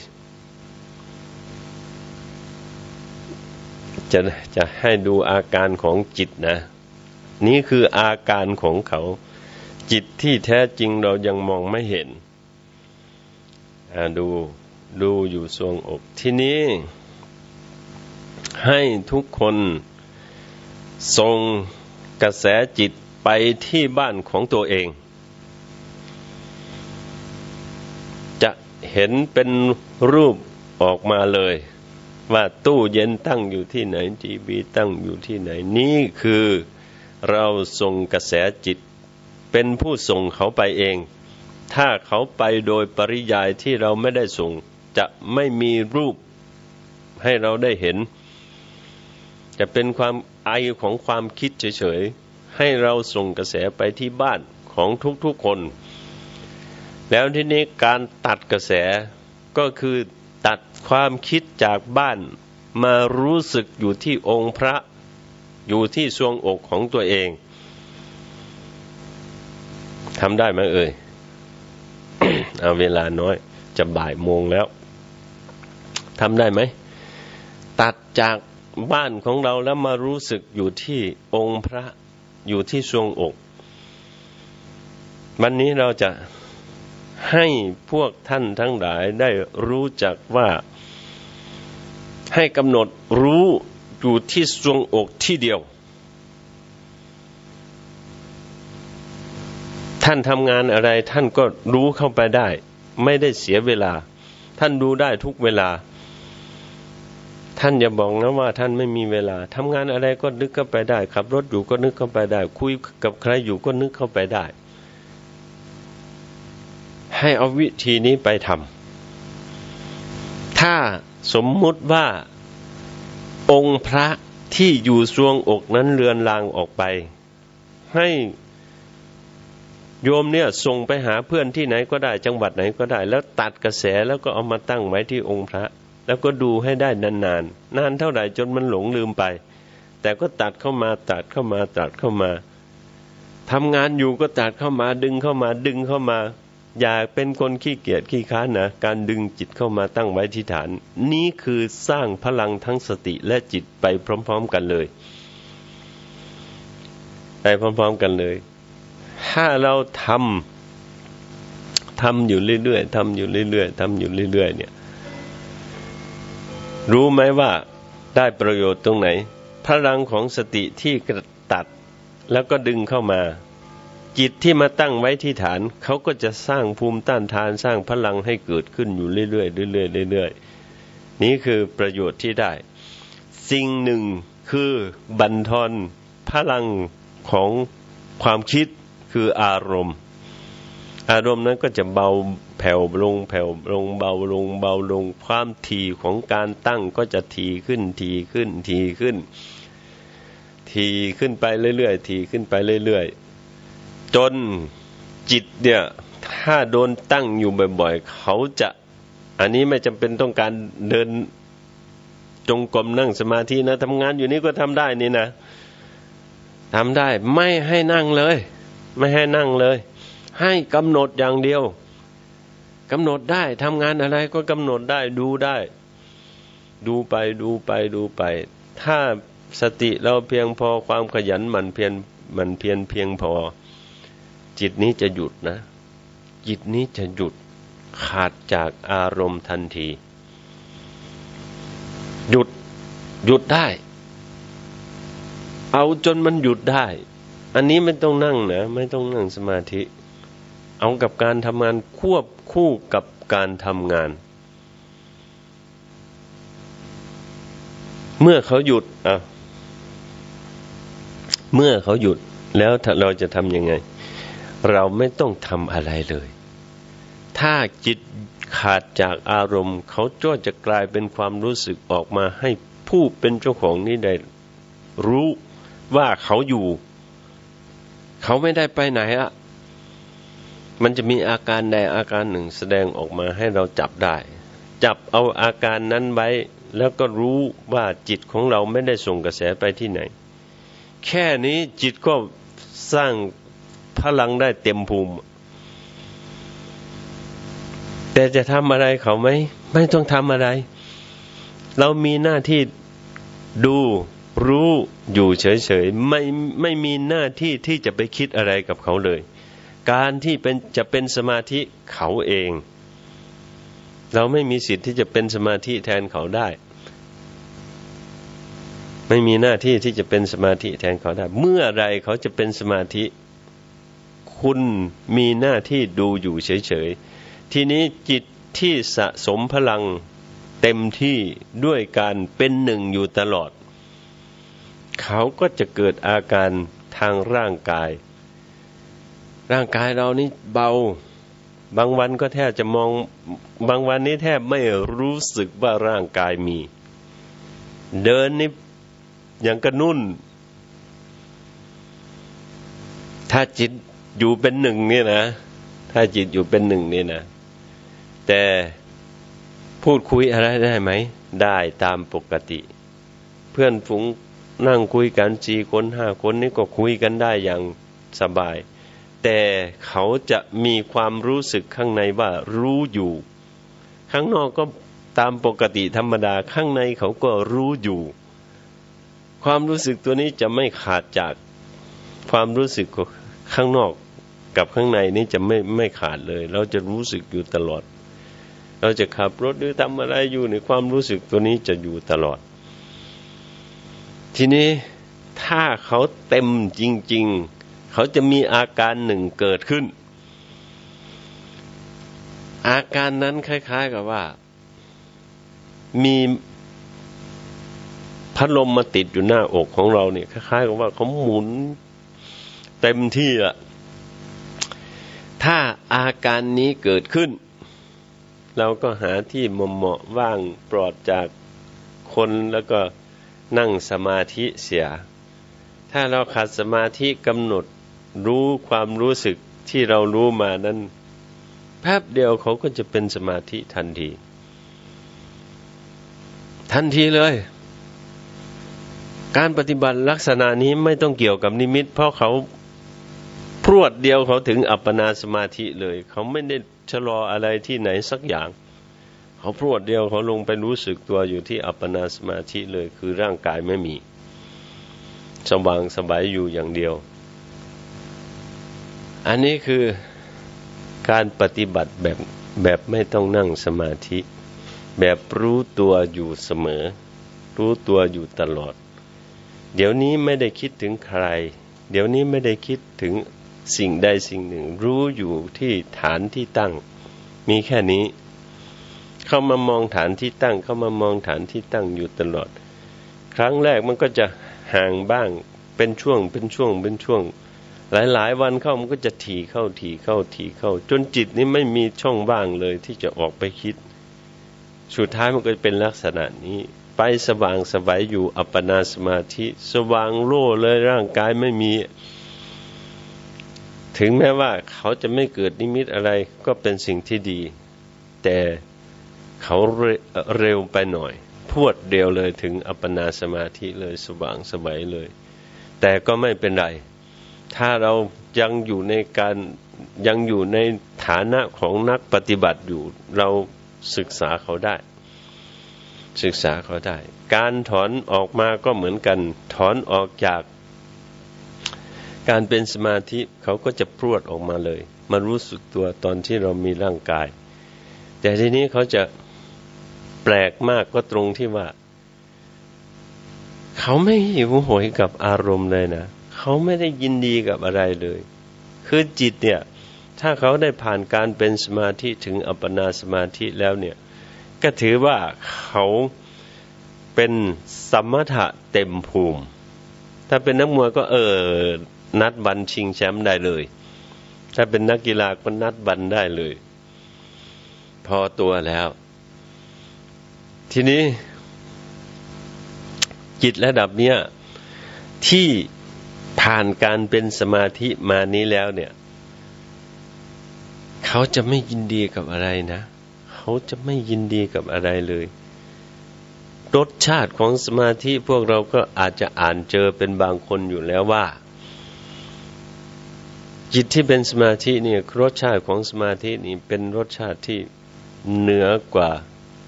จะจะให้ดูอาการของจิตนะ นี่คืออาการของเขา จิตที่แท้จริงเรายังมองไม่เห็นดูดูอยู่ทรวงอกที่นี้ให้ทุกคนส่งกระแสจิตไปที่บ้านของตัวเอง จะเห็นเป็นรูปออกมาเลย ว่าตู้เย็นตั้งอยู่ที่ไหนทีวีตั้งอยู่ที่ไหน นี่คือเราส่งกระแสจิต เป็นผู้ส่งเขาไปเอง ถ้าเขาไปโดยปริยายที่เราไม่ได้ส่ง จะไม่มีรูปให้เราได้เห็น จะเป็นความไอของความคิดเฉยๆ ให้เราส่งกระแสไปที่บ้านของทุกๆคน แล้วทีนี้การตัดกระแสก็คือตัดความคิดจากบ้านมารู้สึกอยู่ที่องค์พระ อยู่ที่ทรวงอกของตัวเอง ทำได้ไหมเอ่ยเอาเวลาน้อย จะบ่ายโมงแล้วทำได้ไหม ตัดจากบ้านของเราแล้วมารู้สึกอยู่ที่องค์พระอยู่ที่ทรวงอก วันนี้เราจะให้พวกท่านทั้งหลายได้รู้จักว่าให้กำหนดรู้อยู่ที่ทรวงอกที่เดียว ท่านทำงานอะไรท่านก็รู้เข้าไปได้ ไม่ได้เสียเวลา ท่านดูได้ทุกเวลา ท่านอย่าบอกนะว่าท่านไม่มีเวลาทำงานอะไรก็นึกเข้าไปได้ขับรถอยู่ก็นึกเข้าไปได้ คุยกับใครอยู่ก็นึกเข้าไปได้ ให้เอาวิธีนี้ไปทำถ้าสมมุติว่าองค์พระที่อยู่ทรวงอกนั้นเลือนลางออกไป ให้ โยมเนี่ยส่งไปหาเพื่อนที่ไหนก็ได้จังหวัดไหนก็ได้ แล้วตัดกระแสแล้วก็เอามาตั้งไว้ที่องค์พระ แล้วก็ดูให้ได้นานๆนานเท่าไหร่จนมันหลงลืมไป แต่ก็ตัดเข้ามาตัดเข้ามาตัดเข้ามาทำงานอยู่ก็ตัดเข้ามาดึงเข้ามาดึงเข้ามา อย่าเป็นคนขี้เกียจขี้ค้านนะการดึงจิตเข้ามาตั้งไว้ที่ฐาน นี้คือสร้างพลังทั้งสติและจิตไปพร้อม ๆ กันเลย ไปพร้อม ๆ กันเลย ถ้าเราทำทำอยู่เรื่อยๆทำอยู่เรื่อยๆทำอยู่เรื่อยๆเนี่ย รู้ไหมว่าได้ประโยชน์ตรงไหน พลังของสติที่กระตัดแล้วก็ดึงเข้ามา จิตที่มาตั้งไว้ที่ฐาน เขาก็จะสร้างภูมิต้านทานสร้างพลังให้เกิดขึ้นอยู่เรื่อยๆเรื่อยๆเรื่อยๆนี่คือประโยชน์ที่ได้ สิ่งหนึ่งคือบันทอนพลังของความคิด คืออารมณ์ อารมณ์นั้นก็จะเบาแผ่วลงแผ่วลงเบาลงเบาลงความถี่ของการตั้งก็จะถี่ขึ้นถี่ขึ้นถี่ขึ้นถี่ขึ้นไปเรื่อยๆถี่ขึ้นไปเรื่อยๆ จนจิตเนี่ยถ้าโดนตั้งอยู่บ่อยๆ เขาจะ อันนี้ไม่จำเป็นต้องการเดินจงกรมนั่งสมาธินะทำงานอยู่นี่ก็ทำได้นี่นะทำได้ไม่ให้นั่งเลย ไม่ให้นั่งเลย ให้กำหนดอย่างเดียวกำหนดได้ทำงานอะไรก็กำหนดได้ดูได้ ดูไปดูไปดูไป ถ้าสติเราเพียงพอความขยันมันเพียนมันเพียนเพียงพอ จิตนี้จะหยุดนะ จิตนี้จะหยุดขาดจากอารมณ์ทันที หยุดหยุดได้ เอาจนมันหยุดได้ อันนี้ไม่ต้องนั่งนะ ไม่ต้องนั่งสมาธิ เอากับการทำงานควบคู่กับการทำงาน เมื่อเขาหยุดอะเมื่อเขาหยุดแล้วเราจะทำยังไง เราไม่ต้องทำอะไรเลย ถ้าจิตขาดจากอารมณ์ เขาก็จะกลายเป็นความรู้สึกออกมาให้ผู้เป็นเจ้าของนี้ได้รู้ว่าเขาอยู่ เขาไม่ได้ไปไหนอะมันจะมีอาการใดอาการหนึ่งแสดงออกมาให้เราจับได้ จับเอาอาการนั้นไว้ แล้วก็รู้ว่าจิตของเราไม่ได้ส่งกระแสไปที่ไหน แค่นี้จิตก็สร้างพลังได้เต็มภูมิ แต่จะทำอะไรเขาไหมไม่ต้องทำอะไร เรามีหน้าที่ดู รู้อยู่เฉยๆไม่ไม่มีหน้าที่ที่จะไปคิดอะไรกับเขาเลย การที่เป็นจะเป็นสมาธิเขาเอง เราไม่มีสิทธิ์ที่จะเป็นสมาธิแทนเขาได้ ไม่มีหน้าที่ที่จะเป็นสมาธิแทนเขาได้ เมื่อไรเขาจะเป็นสมาธิ คุณมีหน้าที่ดูอยู่เฉยๆทีนี้จิตที่สะสมพลังเต็มที่ด้วยการเป็นหนึ่งอยู่ตลอด เขาก็จะเกิดอาการทางร่างกาย ร่างกายเรานี่เบา บางวันก็แทบจะมอง บางวันนี้แทบไม่รู้สึกว่าร่างกายมี เดินนี่อย่างกระนุ่น ถ้าจิตอยู่เป็นหนึ่งนี่นะ ถ้าจิตอยู่เป็นหนึ่งนี่นะ แต่พูดคุยอะไรได้ไหม ได้ตามปกติ เพื่อนฝูง นั่งคุยกันสี่คนห้าคนนี้ก็คุยกันได้อย่างสบาย แต่เขาจะมีความรู้สึกข้างในว่ารู้อยู่ ข้างนอกก็ตามปกติธรรมดาข้างในเขาก็รู้อยู่ ความรู้สึกตัวนี้จะไม่ขาดจากความรู้สึกข้างนอกกับข้างในนี้จะไม่ไม่ขาดเลย เราจะรู้สึกอยู่ตลอด เราจะขับรถหรือทำอะไรอยู่ในความรู้สึกตัวนี้จะอยู่ตลอด ทีนี้ถ้าเขาเต็มจริง ๆ เขาจะมีอาการหนึ่งเกิดขึ้น อาการนั้นคล้าย ๆ กับว่า มีพัดลมมาติดอยู่หน้าอกของเราเนี่ยคล้าย ๆ กับว่าเขาหมุนเต็มที่อะถ้าอาการนี้เกิดขึ้น เราก็หาที่เหมาะว่างปลอดจากคนแล้วก็ นั่งสมาธิเสีย ถ้าเราขาดสมาธิกำหนดรู้ความรู้สึกที่เรารู้มานั้นแป๊บเดียวเขาก็จะเป็นสมาธิทันที ทันทีเลย การปฏิบัติลักษณะนี้ไม่ต้องเกี่ยวกับนิมิต เพราะเขาพรวดเดียวเขาถึงอัปปนาสมาธิเลย เขาไม่ได้ชะลออะไรที่ไหนสักอย่าง เขาพรวดเดียวเขาลงไปรู้สึกตัวอยู่ที่อัปปนาสมาธิเลยคือร่างกายไม่มี สว่างสบายอยู่อย่างเดียว อันนี้คือการปฏิบัติแบบแบบไม่ต้องนั่งสมาธิ แบบรู้ตัวอยู่เสมอ รู้ตัวอยู่ตลอด เดี๋ยวนี้ไม่ได้คิดถึงใคร เดี๋ยวนี้ไม่ได้คิดถึงสิ่งใดสิ่งหนึ่ง รู้อยู่ที่ฐานที่ตั้ง มีแค่นี้ เข้ามามองฐานที่ตั้ง เข้ามามองฐานที่ตั้งอยู่ตลอด ครั้งแรกมันก็จะห่างบ้างเป็นช่วงเป็นช่วงเป็นช่วง หลายๆ วันเข้ามันก็จะถี่เข้าถี่เข้าถี่เข้า จนจิตนี้ไม่มีช่องว่างเลยที่จะออกไปคิด สุดท้ายมันก็เป็นลักษณะนี้ ไปสว่างสบายอยู่อัปปนาสมาธิ สว่างโล่เลยร่างกายไม่มี ถึงแม้ว่าเขาจะไม่เกิดนิมิตอะไรก็เป็นสิ่งที่ดี แต่ เขาเร็วไปหน่อย พวดเดียวเลยถึงอัปปนาสมาธิเลยสว่างสบายเลย แต่ก็ไม่เป็นไร ถ้าเรายังอยู่ในการยังอยู่ในฐานะของนักปฏิบัติอยู่ เราศึกษาเขาได้ ศึกษาเขาได้ การถอนออกมาก็เหมือนกัน ถอนออกจากการเป็นสมาธิเขาก็จะพรวดออกมาเลย มารู้สึกตัวตอนที่เรามีร่างกาย แต่ทีนี้เขาจะ ปลกมากก็ตรงที่ว่า เขาไม่หิวโหยกับอารมณ์เลยนะเขาไม่ได้ยินดีกับอะไรเลย คือจิตเนี่ย ถ้าเขาได้ผ่านการเป็นสมาธิถึงอัปปนาสมาธิแล้วเนี่ย ก็ถือว่าเขาเป็นสมถะเต็มภูมิ ถ้าเป็นนักมวยก็เออนัดบันชิงแชมป์ได้เลย ถ้าเป็นนักกีฬาก็นัดบันได้เลย พอตัวแล้ว ทีนี้ จิตระดับเนี้ยที่ผ่านการเป็นสมาธิมานี้แล้วเนี่ย เขาจะไม่ยินดีกับอะไรนะ เขาจะไม่ยินดีกับอะไรเลยรสชาติของสมาธิพวกเราก็อาจจะอ่านเจอเป็นบางคนอยู่แล้วว่า จิตที่เป็นสมาธิเนี่ยรสชาติของสมาธินี่เป็นรสชาติที่เหนือกว่า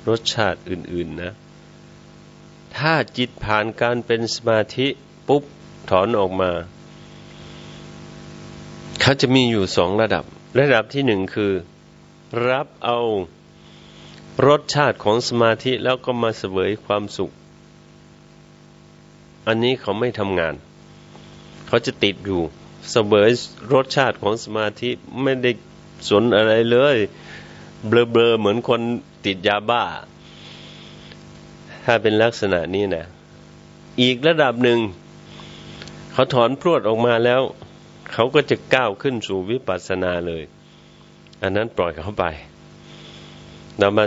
รสชาติอื่น ๆนะ ถ้าจิตผ่านการเป็นสมาธิปุ๊บถอนออกมา เขาจะมีอยู่สองระดับ ระดับที่หนึ่งคือ รับเอารสชาติของสมาธิแล้วก็มาเสวยความสุข อันนี้เขาไม่ทำงาน เขาจะติดอยู่เสวยรสชาติของสมาธิไม่ได้สนอะไรเลย เบลอๆเหมือนคนติดยาบ้า ถ้าเป็นลักษณะนี้นะอีกระดับหนึ่ง เขาถอนพรวดออกมาแล้ว เขาก็จะก้าวขึ้นสู่วิปัสสนาเลย อันนั้นปล่อยเขาไป เรามา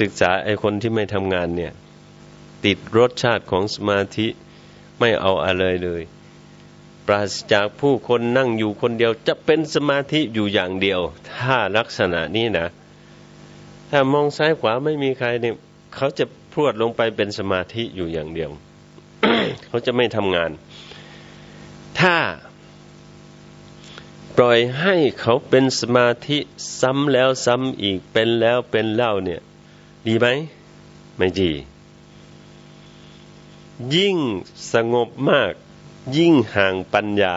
ศึกษาไอ้คนที่ไม่ทำงานเนี่ย ติดรสชาติของสมาธิไม่เอาอะไรเลยปราศจากผู้คนนั่งอยู่คนเดียวจะเป็นสมาธิอยู่อย่างเดียว ถ้าลักษณะนี้นะ ถ้ามองซ้ายขวาไม่มีใครเนี่ยเขาจะพรวดลงไปเป็นสมาธิอยู่อย่างเดียว เขาจะไม่ทำงาน ถ้าปล่อยให้เขาเป็นสมาธิซ้ำแล้วซ้ำอีกเป็นแล้วเป็นเล่าเนี่ย ดีไหม ไม่ดี ยิ่งสงบมาก ยิ่งห่างปัญญา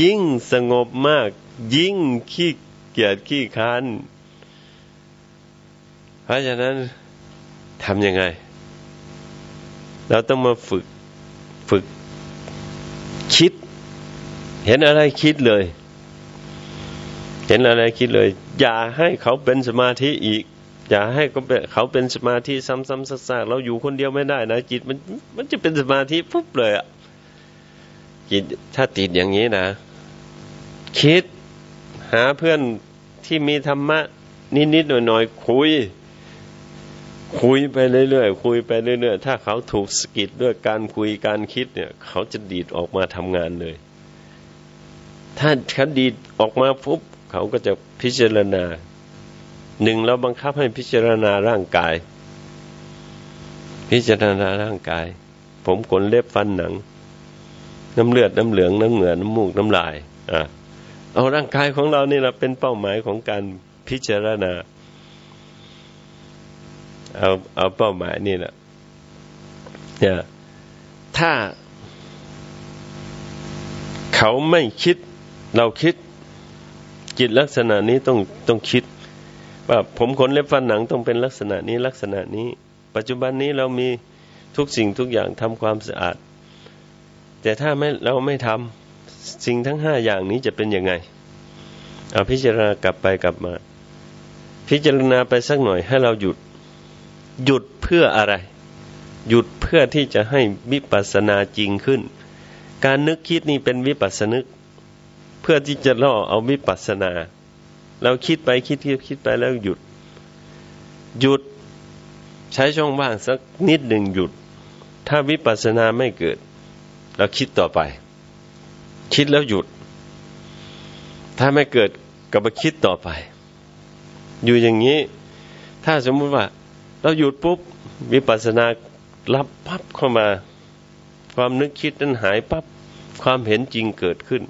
ยิ่งสงบมาก ยิ่งขี้เกียจขี้ค้าน ราะฉะนั้นทำยังไง เราต้องมาฝึกฝึกคิด เห็นอะไรคิดเลย เห็นอะไรคิดเลย อย่าให้เขาเป็นสมาธิอีก อย่าให้เขาเป็นเขาเป็นสมาธิซ้ำๆซากๆเราอยู่คนเดียวไม่ได้นะจิตมันมันจะเป็นสมาธิปุ๊บเลยอะจิตถ้าติดอย่างนี้นะ คิดหาเพื่อนที่มีธรรมะนิดๆหน่อยๆคุย คุยไปเรื่อยๆคุยไปเรื่อยๆถ้าเขาถูกสกิดด้วยการคุยการคิดเนี่ย เขาจะดีดออกมาทำงานเลย ถ้าคดีดออกมาปุ๊บเขาก็จะพิจารณาหนึ่งเราบังคับให้พิจารณาร่างกาย พิจารณาร่างกาย ผมขนเล็บฟันหนัง น้ำเลือดน้ำเหลืองน้ำเหงื่อน้ำมูกน้ำลายอะเอาร่างกายของเรานี่แหละเป็นเป้าหมายของการพิจารณา เอาเอาเป้าหมายนี่แหละเนี่ยถ้า เขาไม่คิดเราคิด จิตลักษณะนี้ต้องต้องคิด ว่าผมขนเล็บฟันหนังต้องเป็นลักษณะนี้ลักษณะนี้ ปัจจุบันนี้เรามีทุกสิ่งทุกอย่างทำความสะอาด แต่ถ้าไม่เราไม่ทำสิ่งทั้งห้าอย่างนี้จะเป็นยังไง เอาพิจารณากลับไปกลับมา พิจารณาไปสักหน่อยให้เราหยุด หยุดเพื่ออะไร หยุดเพื่อที่จะให้วิปัสสนาจริงขึ้น การนึกคิดนี่เป็นวิปัสสนึก เพื่อที่จะล่อเอาวิปัสสนา เราคิดไปคิดคิดคิดไปแล้วหยุด หยุดใช้ช่องว่างสักนิดหนึ่งหยุด ถ้าวิปัสสนาไม่เกิด เราคิดต่อไป คิดแล้วหยุด ถ้าไม่เกิดก็มาคิดต่อไป อยู่อย่างนี้ ถ้าสมมุติว่า เราหยุดปุ๊บวิปัสสนารับปั๊บเข้ามา ความนึกคิดนั้นหายปั๊บความเห็นจริงเกิดขึ้น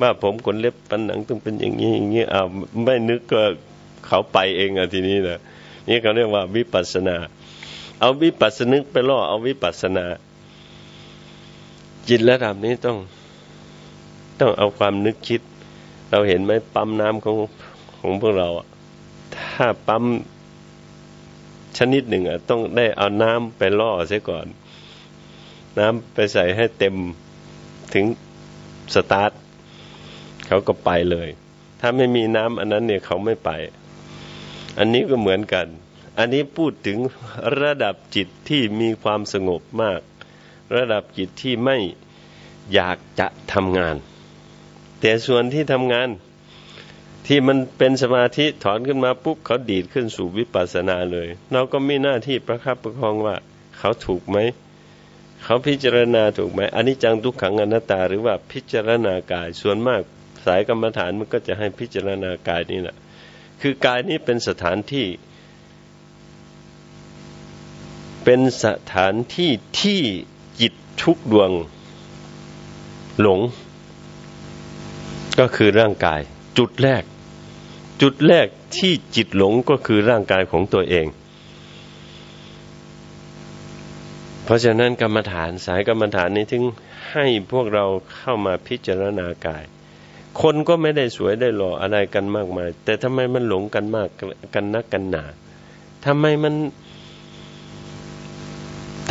ว่าผมขนเล็บปันหนังต้องเป็นอย่างนี้อย่างนี้อ้าวไม่นึกก็เขาไปเองอะทีนี้นะนี่เขาเรียกว่าวิปัสนา เอาวิปัสสนึกไปล่อเอาวิปัสนา จิตระดับนี้ต้อง ต้องเอาความนึกคิด เราเห็นไหมปั๊มน้ำของของพวกเราอะถ้าปั๊ม ชนิดหนึ่งอะต้องได้เอาน้ำไปล่อเสียก่อน น้ำไปใส่ให้เต็มถึงสตาร์ทเขาก็ไปเลย ถ้าไม่มีน้ำอันนั้นเนี่ยเขาไม่ไป อันนี้ก็เหมือนกัน อันนี้พูดถึงระดับจิตที่มีความสงบมาก ระดับจิตที่ไม่อยากจะทำงาน แต่ส่วนที่ทำงาน ที่มันเป็นสมาธิถอนขึ้นมาปุ๊บเขาดีดขึ้นสู่วิปัสสนาเลย เราก็มีหน้าที่ประคับประคองว่า เขาถูกไหม เขาพิจารณาถูกไหมอันนี้จังทุกขังอนัตตาหรือว่าพิจารณากายส่วนมากสายกรรมฐานมันก็จะให้พิจารณากายนี่แหละคือกายนี้เป็นสถานที่ เป็นสถานที่ที่จิตทุกดวงหลง ก็คือร่างกาย จุดแรก จุดแรกที่จิตหลงก็คือร่างกายของตัวเอง เพราะฉะนั้นกรรมฐานสายกรรมฐานนี้ถึงให้พวกเราเข้ามาพิจารณากาย คนก็ไม่ได้สวยได้หล่ออะไรกันมากมาย แต่ทำไมมันหลงกันมากกันนักกันหนาทำไมมัน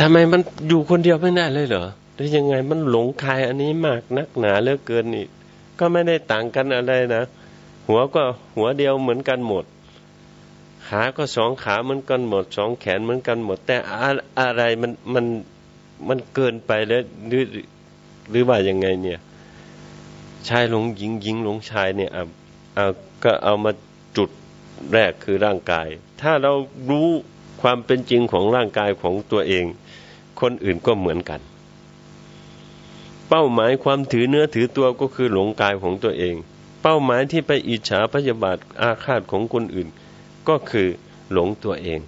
ทำไมมันอยู่คนเดียวไม่ได้เลยเหรอหรือยังไงมันหลงคายอันนี้มากนักหนาเหลือเกินนี่ ก็ไม่ได้ต่างกันอะไรนะ หัวก็หัวเดียวเหมือนกันหมด ขาก็สองขาเหมือนกันหมด สองแขนเหมือนกันหมด แต่อะไรมันมันมันเกินไปแล้วหรือหรือว่ายังไงเนี่ย ชายหลงหญิงหญิงหลงชายเนี่ยเอาเอาก็เอามาจุดแรกคือร่างกาย ถ้าเรารู้ความเป็นจริงของร่างกายของตัวเอง คนอื่นก็เหมือนกัน เป้าหมายความถือเนื้อถือตัวก็คือหลงกายของตัวเอง เป้าหมายที่ไปอิจฉาพยาบาทอาฆาตของคนอื่น ก็คือหลงตัวเอง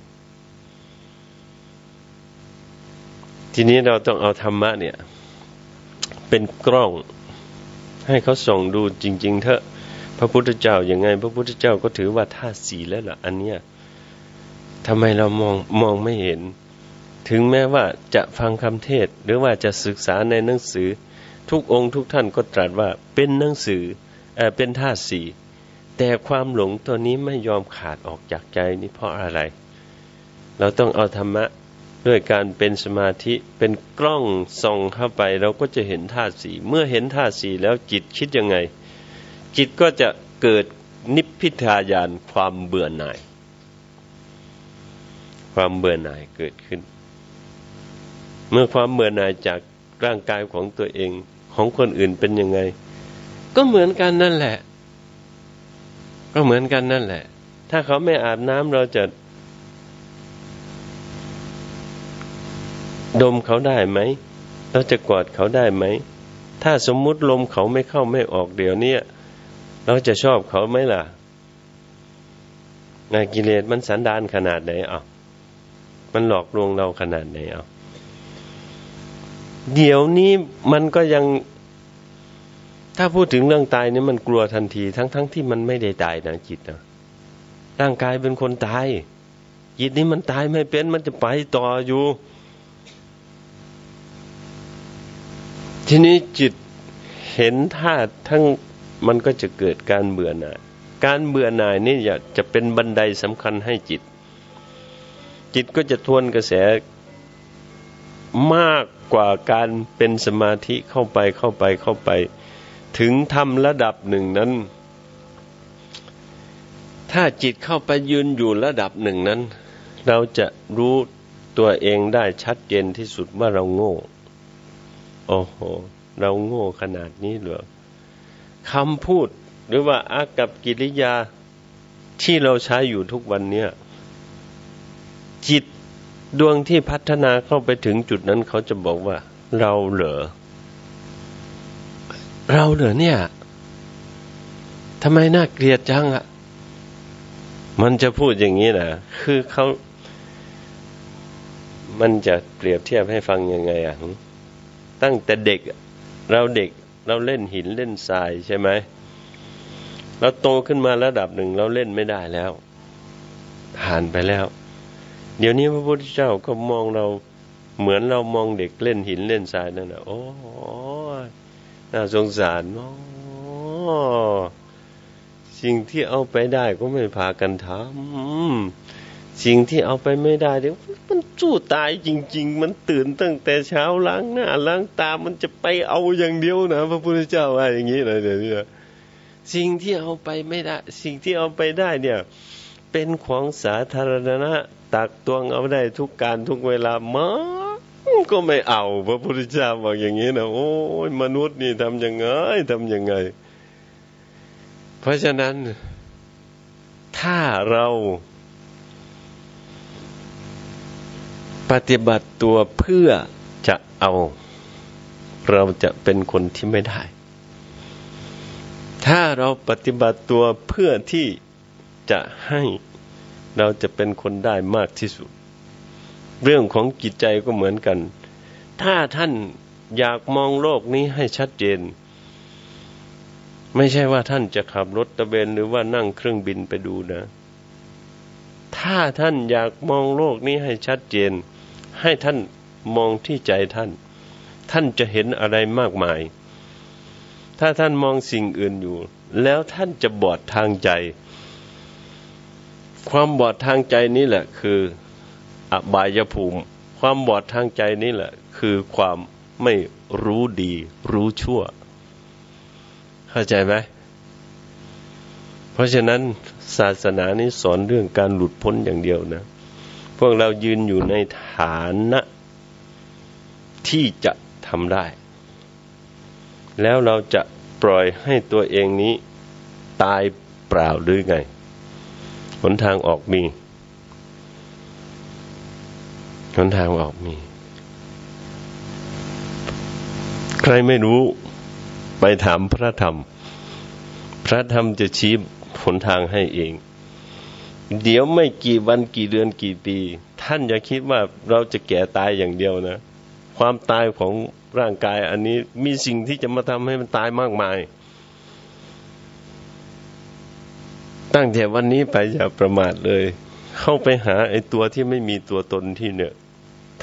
ทีนี้เราต้องเอาธรรมะเนี่ย เป็นกล้องให้เขาส่องดูจริง ๆ เถอะพระพุทธเจ้าอย่างไง พระพุทธเจ้าก็ถือว่าธาตุสีแล้วล่ะ อันเนี้ยทำไมเรามองมองไม่เห็น ถึงแม้ว่าจะฟังคำเทศหรือว่าจะศึกษาในหนังสือ ทุกองค์ทุกท่านก็ตรัสว่าเป็นหนังสือเอเป็นธาตุสี่แต่ความหลงตัวนี้ไม่ยอมขาดออกจากใจนี่เพราะอะไร เราต้องเอาธรรมะด้วยการเป็นสมาธิเป็นกล้องส่องเข้าไปเราก็จะเห็นธาตุสีเมื่อเห็นธาตุสีแล้วจิตคิดยังไง จิตก็จะเกิดนิพพิทายานความเบื่อหน่าย ความเบื่อหน่ายเกิดขึ้น เมื่อความเบื่อหน่ายจากร่างกายของตัวเอง ของคนอื่นเป็นยังไง ก็เหมือนกันนั่นแหละ ก็เหมือนกันนั่นแหละ ถ้าเขาไม่อาบน้ำเราจะดมเขาได้ไหม เราจะกอดเขาได้ไหม ถ้าสมมุติลมเขาไม่เข้าไม่ออกเดี๋ยวนี้เราจะชอบเขาไหมล่ะนายกิเลสมันสันดานขนาดไหนอะมันหลอกลวงเราขนาดไหนอะ เดี๋ยวนี้มันก็ยัง ถ้าพูดถึงเรื่องตายเนี่ยมันกลัวทันที ทั้งๆทที่มันไม่ได้ตายนะจิตนะร่างกายเป็นคนตาย จิตนี้มันตายไม่เป็นมันจะไปต่ออยู่ ทีนี้จิตเห็นธาตุทั้งมันก็จะเกิดการเบื่อหน่าย การเบื่อหน่ายนี่จะเป็นบันไดสำคัญให้จิต จิตก็จะทวนกระแสมาก กว่าการเป็นสมาธิเข้าไปเข้าไปเข้าไป ถึงทำระดับหนึ่งนั้น ถ้าจิตเข้าไปยืนอยู่ระดับหนึ่งนั้น เราจะรู้ตัวเองได้ชัดเจนที่สุดว่าเราโง่ โอ้โห เราโง่ขนาดนี้เหรอคำพูดหรือว่าอากับกิริยาที่เราใช้อยู่ทุกวันเนี้ยจิต ดวงที่พัฒนาเข้าไปถึงจุดนั้นเขาจะบอกว่า เราเหรอเราเหรอเนี่ยทำไมน่าเกลียดจังอะมันจะพูดอย่างนี้นะคือเขามันจะเปรียบเทียบให้ฟังยังไงอะตั้งแต่เด็กเราเด็กเราเล่นหินเล่นทรายใช่ไหมเราโตขึ้นมาระดับหนึ่งเราเล่นไม่ได้แล้ว ผ่านไปแล้ว เดี๋ยวนี้พระพุทธเจ้าก็มองเราเหมือนเรามองเด็กเล่นหินเล่นทรายนั่นนะโอ้น่าสงสารโอ้สิ่งที่เอาไปได้ก็ไม่พากันทำสิ่งที่เอาไปไม่ได้เดี๋ยวมันสู้ตายจริง ๆ มันตื่นตั้งแต่เช้าล้างหน้าล้างตามันจะไปเอาอย่างเดียวนะพระพุทธเจ้าว่าอย่างนี้เลยเดี๋ยวนี้สิ่งที่เอาไปไม่ได้ สิ่งที่เอาไปได้เนี่ย เป็นของสาธารณะตักตวงเอาได้ทุกการทุกเวลามาก็ไม่เอาพระพุทธเจ้าบอกอย่างนี้นะโอ้ยมนุษย์นี่ทำยังไงทำยังไง เพราะฉะนั้น ถ้าเราปฏิบัติตัวเพื่อจะเอา เราจะเป็นคนที่ไม่ได้ ถ้าเราปฏิบัติตัวเพื่อที่ จะให้เราจะเป็นคนได้มากที่สุด เรื่องของจิตใจก็เหมือนกัน ถ้าท่านอยากมองโลกนี้ให้ชัดเจน ไม่ใช่ว่าท่านจะขับรถตะเบนหรือว่านั่งเครื่องบินไปดูนะ ถ้าท่านอยากมองโลกนี้ให้ชัดเจน ให้ท่านมองที่ใจท่าน ท่านจะเห็นอะไรมากมาย ถ้าท่านมองสิ่งอื่นอยู่ แล้วท่านจะบอดทางใจ ความบอดทางใจนี่แหละคืออบายภูมิ ความบอดทางใจนี่แหละ คือความไม่รู้ดี รู้ชั่ว เข้าใจไหมเพราะฉะนั้นศาสนานี้สอนเรื่องการหลุดพ้นอย่างเดียวนะ พวกเรายืนอยู่ในฐานะที่จะทำได้ แล้วเราจะปล่อยให้ตัวเองนี้ตายเปล่าหรือไง หนทางออกมีหนทางออกมี ใครไม่รู้ไปถามพระธรรม พระธรรมจะชี้หนทางให้เอง เดี๋ยวไม่กี่วันกี่เดือนกี่ปี ท่านอย่าคิดว่าเราจะแก่ตายอย่างเดียวนะ ความตายของร่างกายอันนี้มีสิ่งที่จะมาทำให้มันตายมากมาย ตั้งแต่วันนี้ไปอย่าประมาทเลย เข้าไปหาไอ้ตัวที่ไม่มีตัวตนที่เนี่ย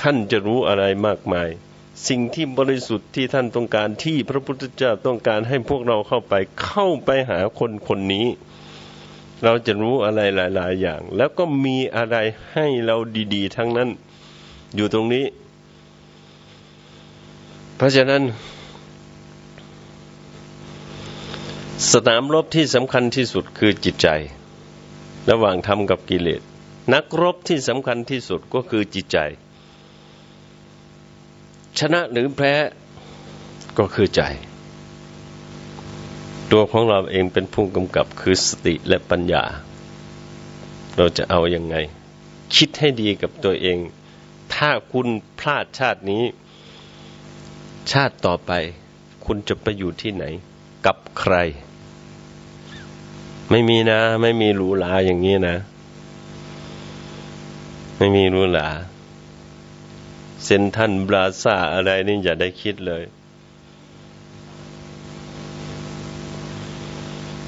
ท่านจะรู้อะไรมากมาย สิ่งที่บริสุทธิ์ที่ท่านต้องการที่พระพุทธเจ้าต้องการให้พวกเราเข้าไป เข้าไปหาคนคนนี้ เราจะรู้อะไรหลาย ๆ อย่าง แล้วก็มีอะไรให้เราดี ๆ ทั้งนั้น อยู่ตรงนี้ เพราะฉะนั้น สนามรบที่สำคัญที่สุดคือจิตใจ ระหว่างธรรมกับกิเลส นักรบที่สำคัญที่สุดก็คือจิตใจ ชนะหรือแพ้ก็คือใจ ตัวของเราเองเป็นผู้กำกับคือสติและปัญญา เราจะเอาอยัางไง คิดให้ดีกับตัวเอง ถ้าคุณพลาดชาตินี้ ชาติต่อไป คุณจะไปอยู่ที่ไหนกับใคร ไม่มีนะ ไม่มีหรูหราอย่างนี้นะ ไม่มีหรูหราเซนทันบราซาอะไรนี่อย่าได้คิดเลย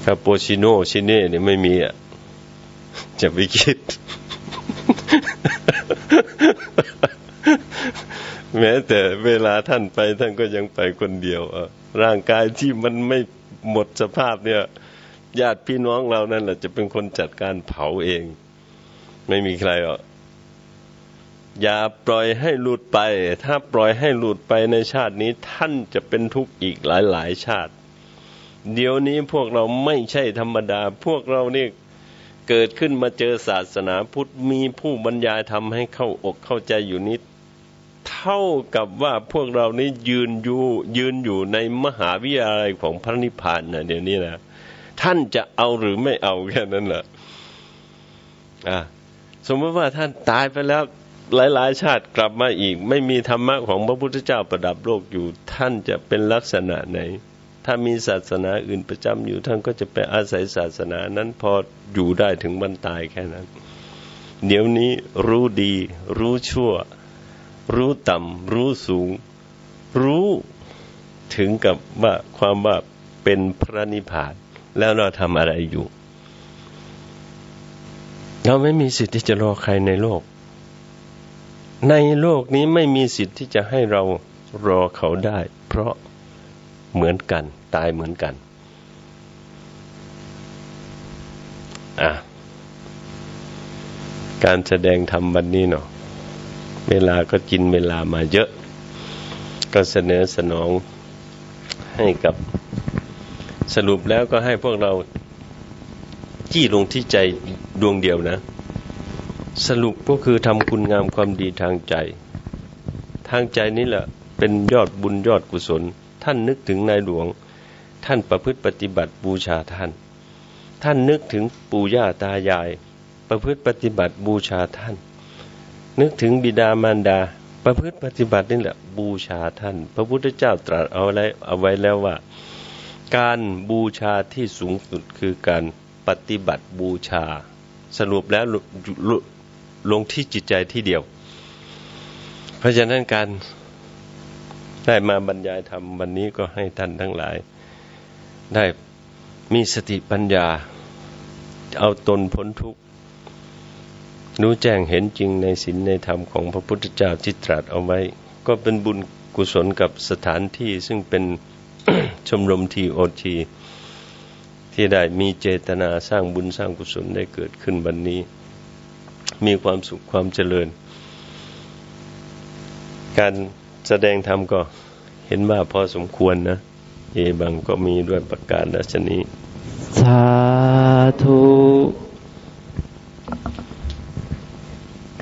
คาโปชิโนชิเน่เนี่ยไม่มีอะจะไปคิด แม้แต่เวลาท่านไปท่านก็ยังไปคนเดียวร่างกายที่มันไม่หมดสภาพเนี่ย ญาติพี่น้องเรานั่นแหละจะเป็นคนจัดการเผาเอง ไม่มีใครหรอกอย่าปล่อยให้หลุดไป ถ้าปล่อยให้หลุดไปในชาตินี้ท่านจะเป็นทุกข์อีกหลายๆชาติ เดี๋ยวนี้พวกเราไม่ใช่ธรรมดา พวกเรานี่เกิดขึ้นมาเจอศาสนาพุทธมีผู้บรรยายทำให้เข้าอกเข้าใจอยู่นิดเท่ากับว่าพวกเรานี้ยืนอยู่ยืนอยู่ในมหาวิทยาลัยของพระนิพพานนะเดี๋ยวนี้นะ ท่านจะเอาหรือไม่เอาแค่นั้นแหละอ่าสมมติว่าท่านตายไปแล้วหลายๆ ชาติกลับมาอีก ไม่มีธรรมะของพระพุทธเจ้าประดับโลกอยู่ ท่านจะเป็นลักษณะไหน ถ้ามีศาสนาอื่นประจำอยู่ ท่านก็จะไปอาศัยศาสนานั้นพออยู่ได้ถึงบรรตายแค่นั้น เดี๋ยวนี้รู้ดี รู้ชั่ว รู้ต่ำรู้สูง รู้ถึงกับว่าความว่าเป็นพระนิพพาน แล้วเราทำอะไรอยู่ เราไม่มีสิทธิ์ที่จะรอใครในโลก ในโลกนี้ไม่มีสิทธิ์ที่จะให้เรารอเขาได้ เพราะเหมือนกัน ตายเหมือนกัน อะ การแสดงธรรมวันนี้เนาะเวลาก็กินเวลามาเยอะ ก็เสนอสนองให้กับ สรุปแล้วก็ให้พวกเราจี้ลงที่ใจดวงเดียวนะ สรุปก็คือทำคุณงามความดีทางใจ ทางใจนี่แหละเป็นยอดบุญยอดกุศล ท่านนึกถึงนายหลวง ท่านประพฤติปฏิบัติบูชาท่าน ท่านนึกถึงปู่ย่าตายาย ประพฤติปฏิบัติบูชาท่าน นึกถึงบิดามารดา ประพฤติปฏิบัตินี่แหละบูชาท่าน พระพุทธเจ้าตรัสเอาไว้เอาไว้แล้วว่า การบูชาที่สูงสุดคือการปฏิบัติบูชา สรุปแล้วลงที่จิตใจที่เดียว เพราะฉะนั้นการได้มาบรรยายธรรมวันนี้ก็ให้ท่านทั้งหลาย ได้มีสติปัญญา เอาตนพ้นทุกข์รู้แจ้งเห็นจริงในศีลในธรรมของพระพุทธเจ้าที่ตรัสเอาไว้ ก็เป็นบุญกุศลกับสถานที่ซึ่งเป็น ชมรมทีโอทีที่ได้มีเจตนาสร้างบุญสร้างกุศลได้เกิดขึ้นวันนี้ มีความสุขความเจริญ การแสดงธรรมก็เห็นว่าพอสมควรนะ เอบางก็มีด้วยประกาศดัชนีสาธุ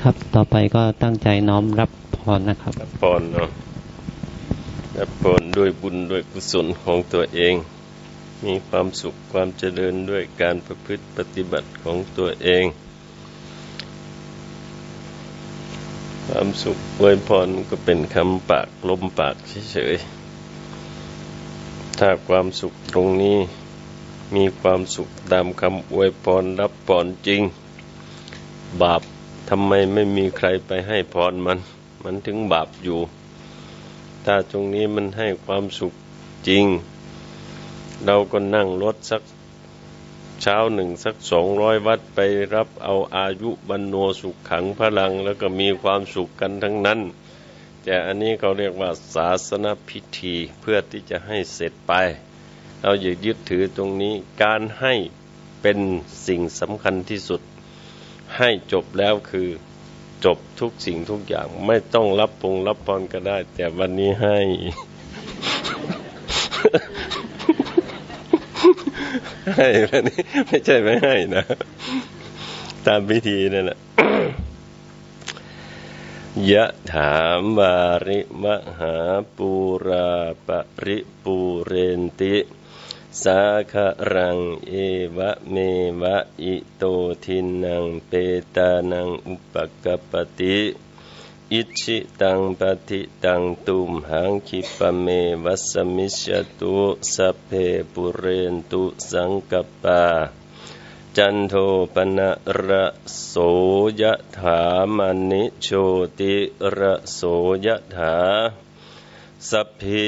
ครับต่อไปก็ตั้งใจน้อมรับพรนะครับ รับพรเนาะรับพร ด้วยบุญด้วยกุศลของตัวเอง มีความสุขความเจริญด้วยการประพฤติปฏิบัติของตัวเอง ความสุขอวยพรก็เป็นคำปากลมปากเฉยๆถ้าความสุขตรงนี้มีความสุขตามคำอวยพรรับพรจริง บาปทำไมไม่มีใครไปให้พรมัน มันถึงบาปอยู่ ถ้าตรงนี้มันให้ความสุขจริง เราก็นั่งรถสักเช้าหนึ่งสักสองร้อยวัดไปรับเอาอายุบรรโนสุขขังพลัง แล้วก็มีความสุขกันทั้งนั้น แต่อันนี้เขาเรียกว่าศาสนพิธีเพื่อที่จะให้เสร็จไป เราอย่ายึดถือตรงนี้การให้เป็นสิ่งสำคัญที่สุด ให้จบแล้วคือ จบทุกสิ่งทุกอย่าง ไม่ต้องรับปงรับพรก็ได้ แต่วันนี้ให้ ให้แบบนี้ ไม่ใช่ไม่ให้นะตามพิธีนั่นแหละยะถามบาริมหาปูราปริปูเรนติ สาคารังเอวะเมวะอิโตทินังเปตานังอุปกปติอิชิตังปฏิตังตุมหังคิปเมวัสมิชตุสัพเพปุเรนตุสังกปา จันโทปนะระโสยถามันิโชติระโสยถา สัพพิ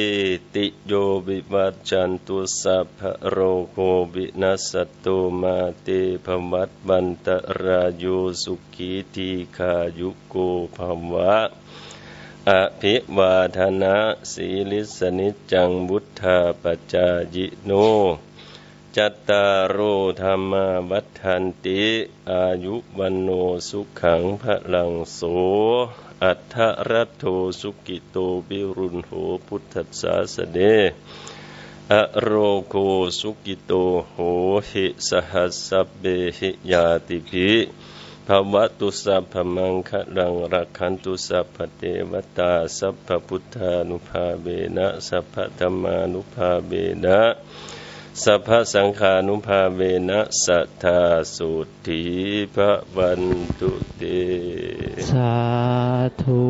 ติโยวิวัจจันตุสัพพโรโควินัสตุมาเตภวัตบันตรายุสุขีทีขายุโกภวะ อภิวาทนาสีลิสนิจังบุทธาปจายิโน จัตตารโอธรรมาวัฏันติ อายุวันโนสุขังพระลังโส อัฏฐรัตโทสุกิโตบิรุณโหพุทธศาสเดอโรโคสุกิโตโหหิสหัสสเบหิยาติภิภวะตุสัพพมังคะลังรักขันตุสัพพเทวตาสัพพพุทธานุภาเบนะสัพพธรรมานุภาเบนะ สัพพสังขานุภาเวนะสัทธาสุธีพระวันตุเต สาธุ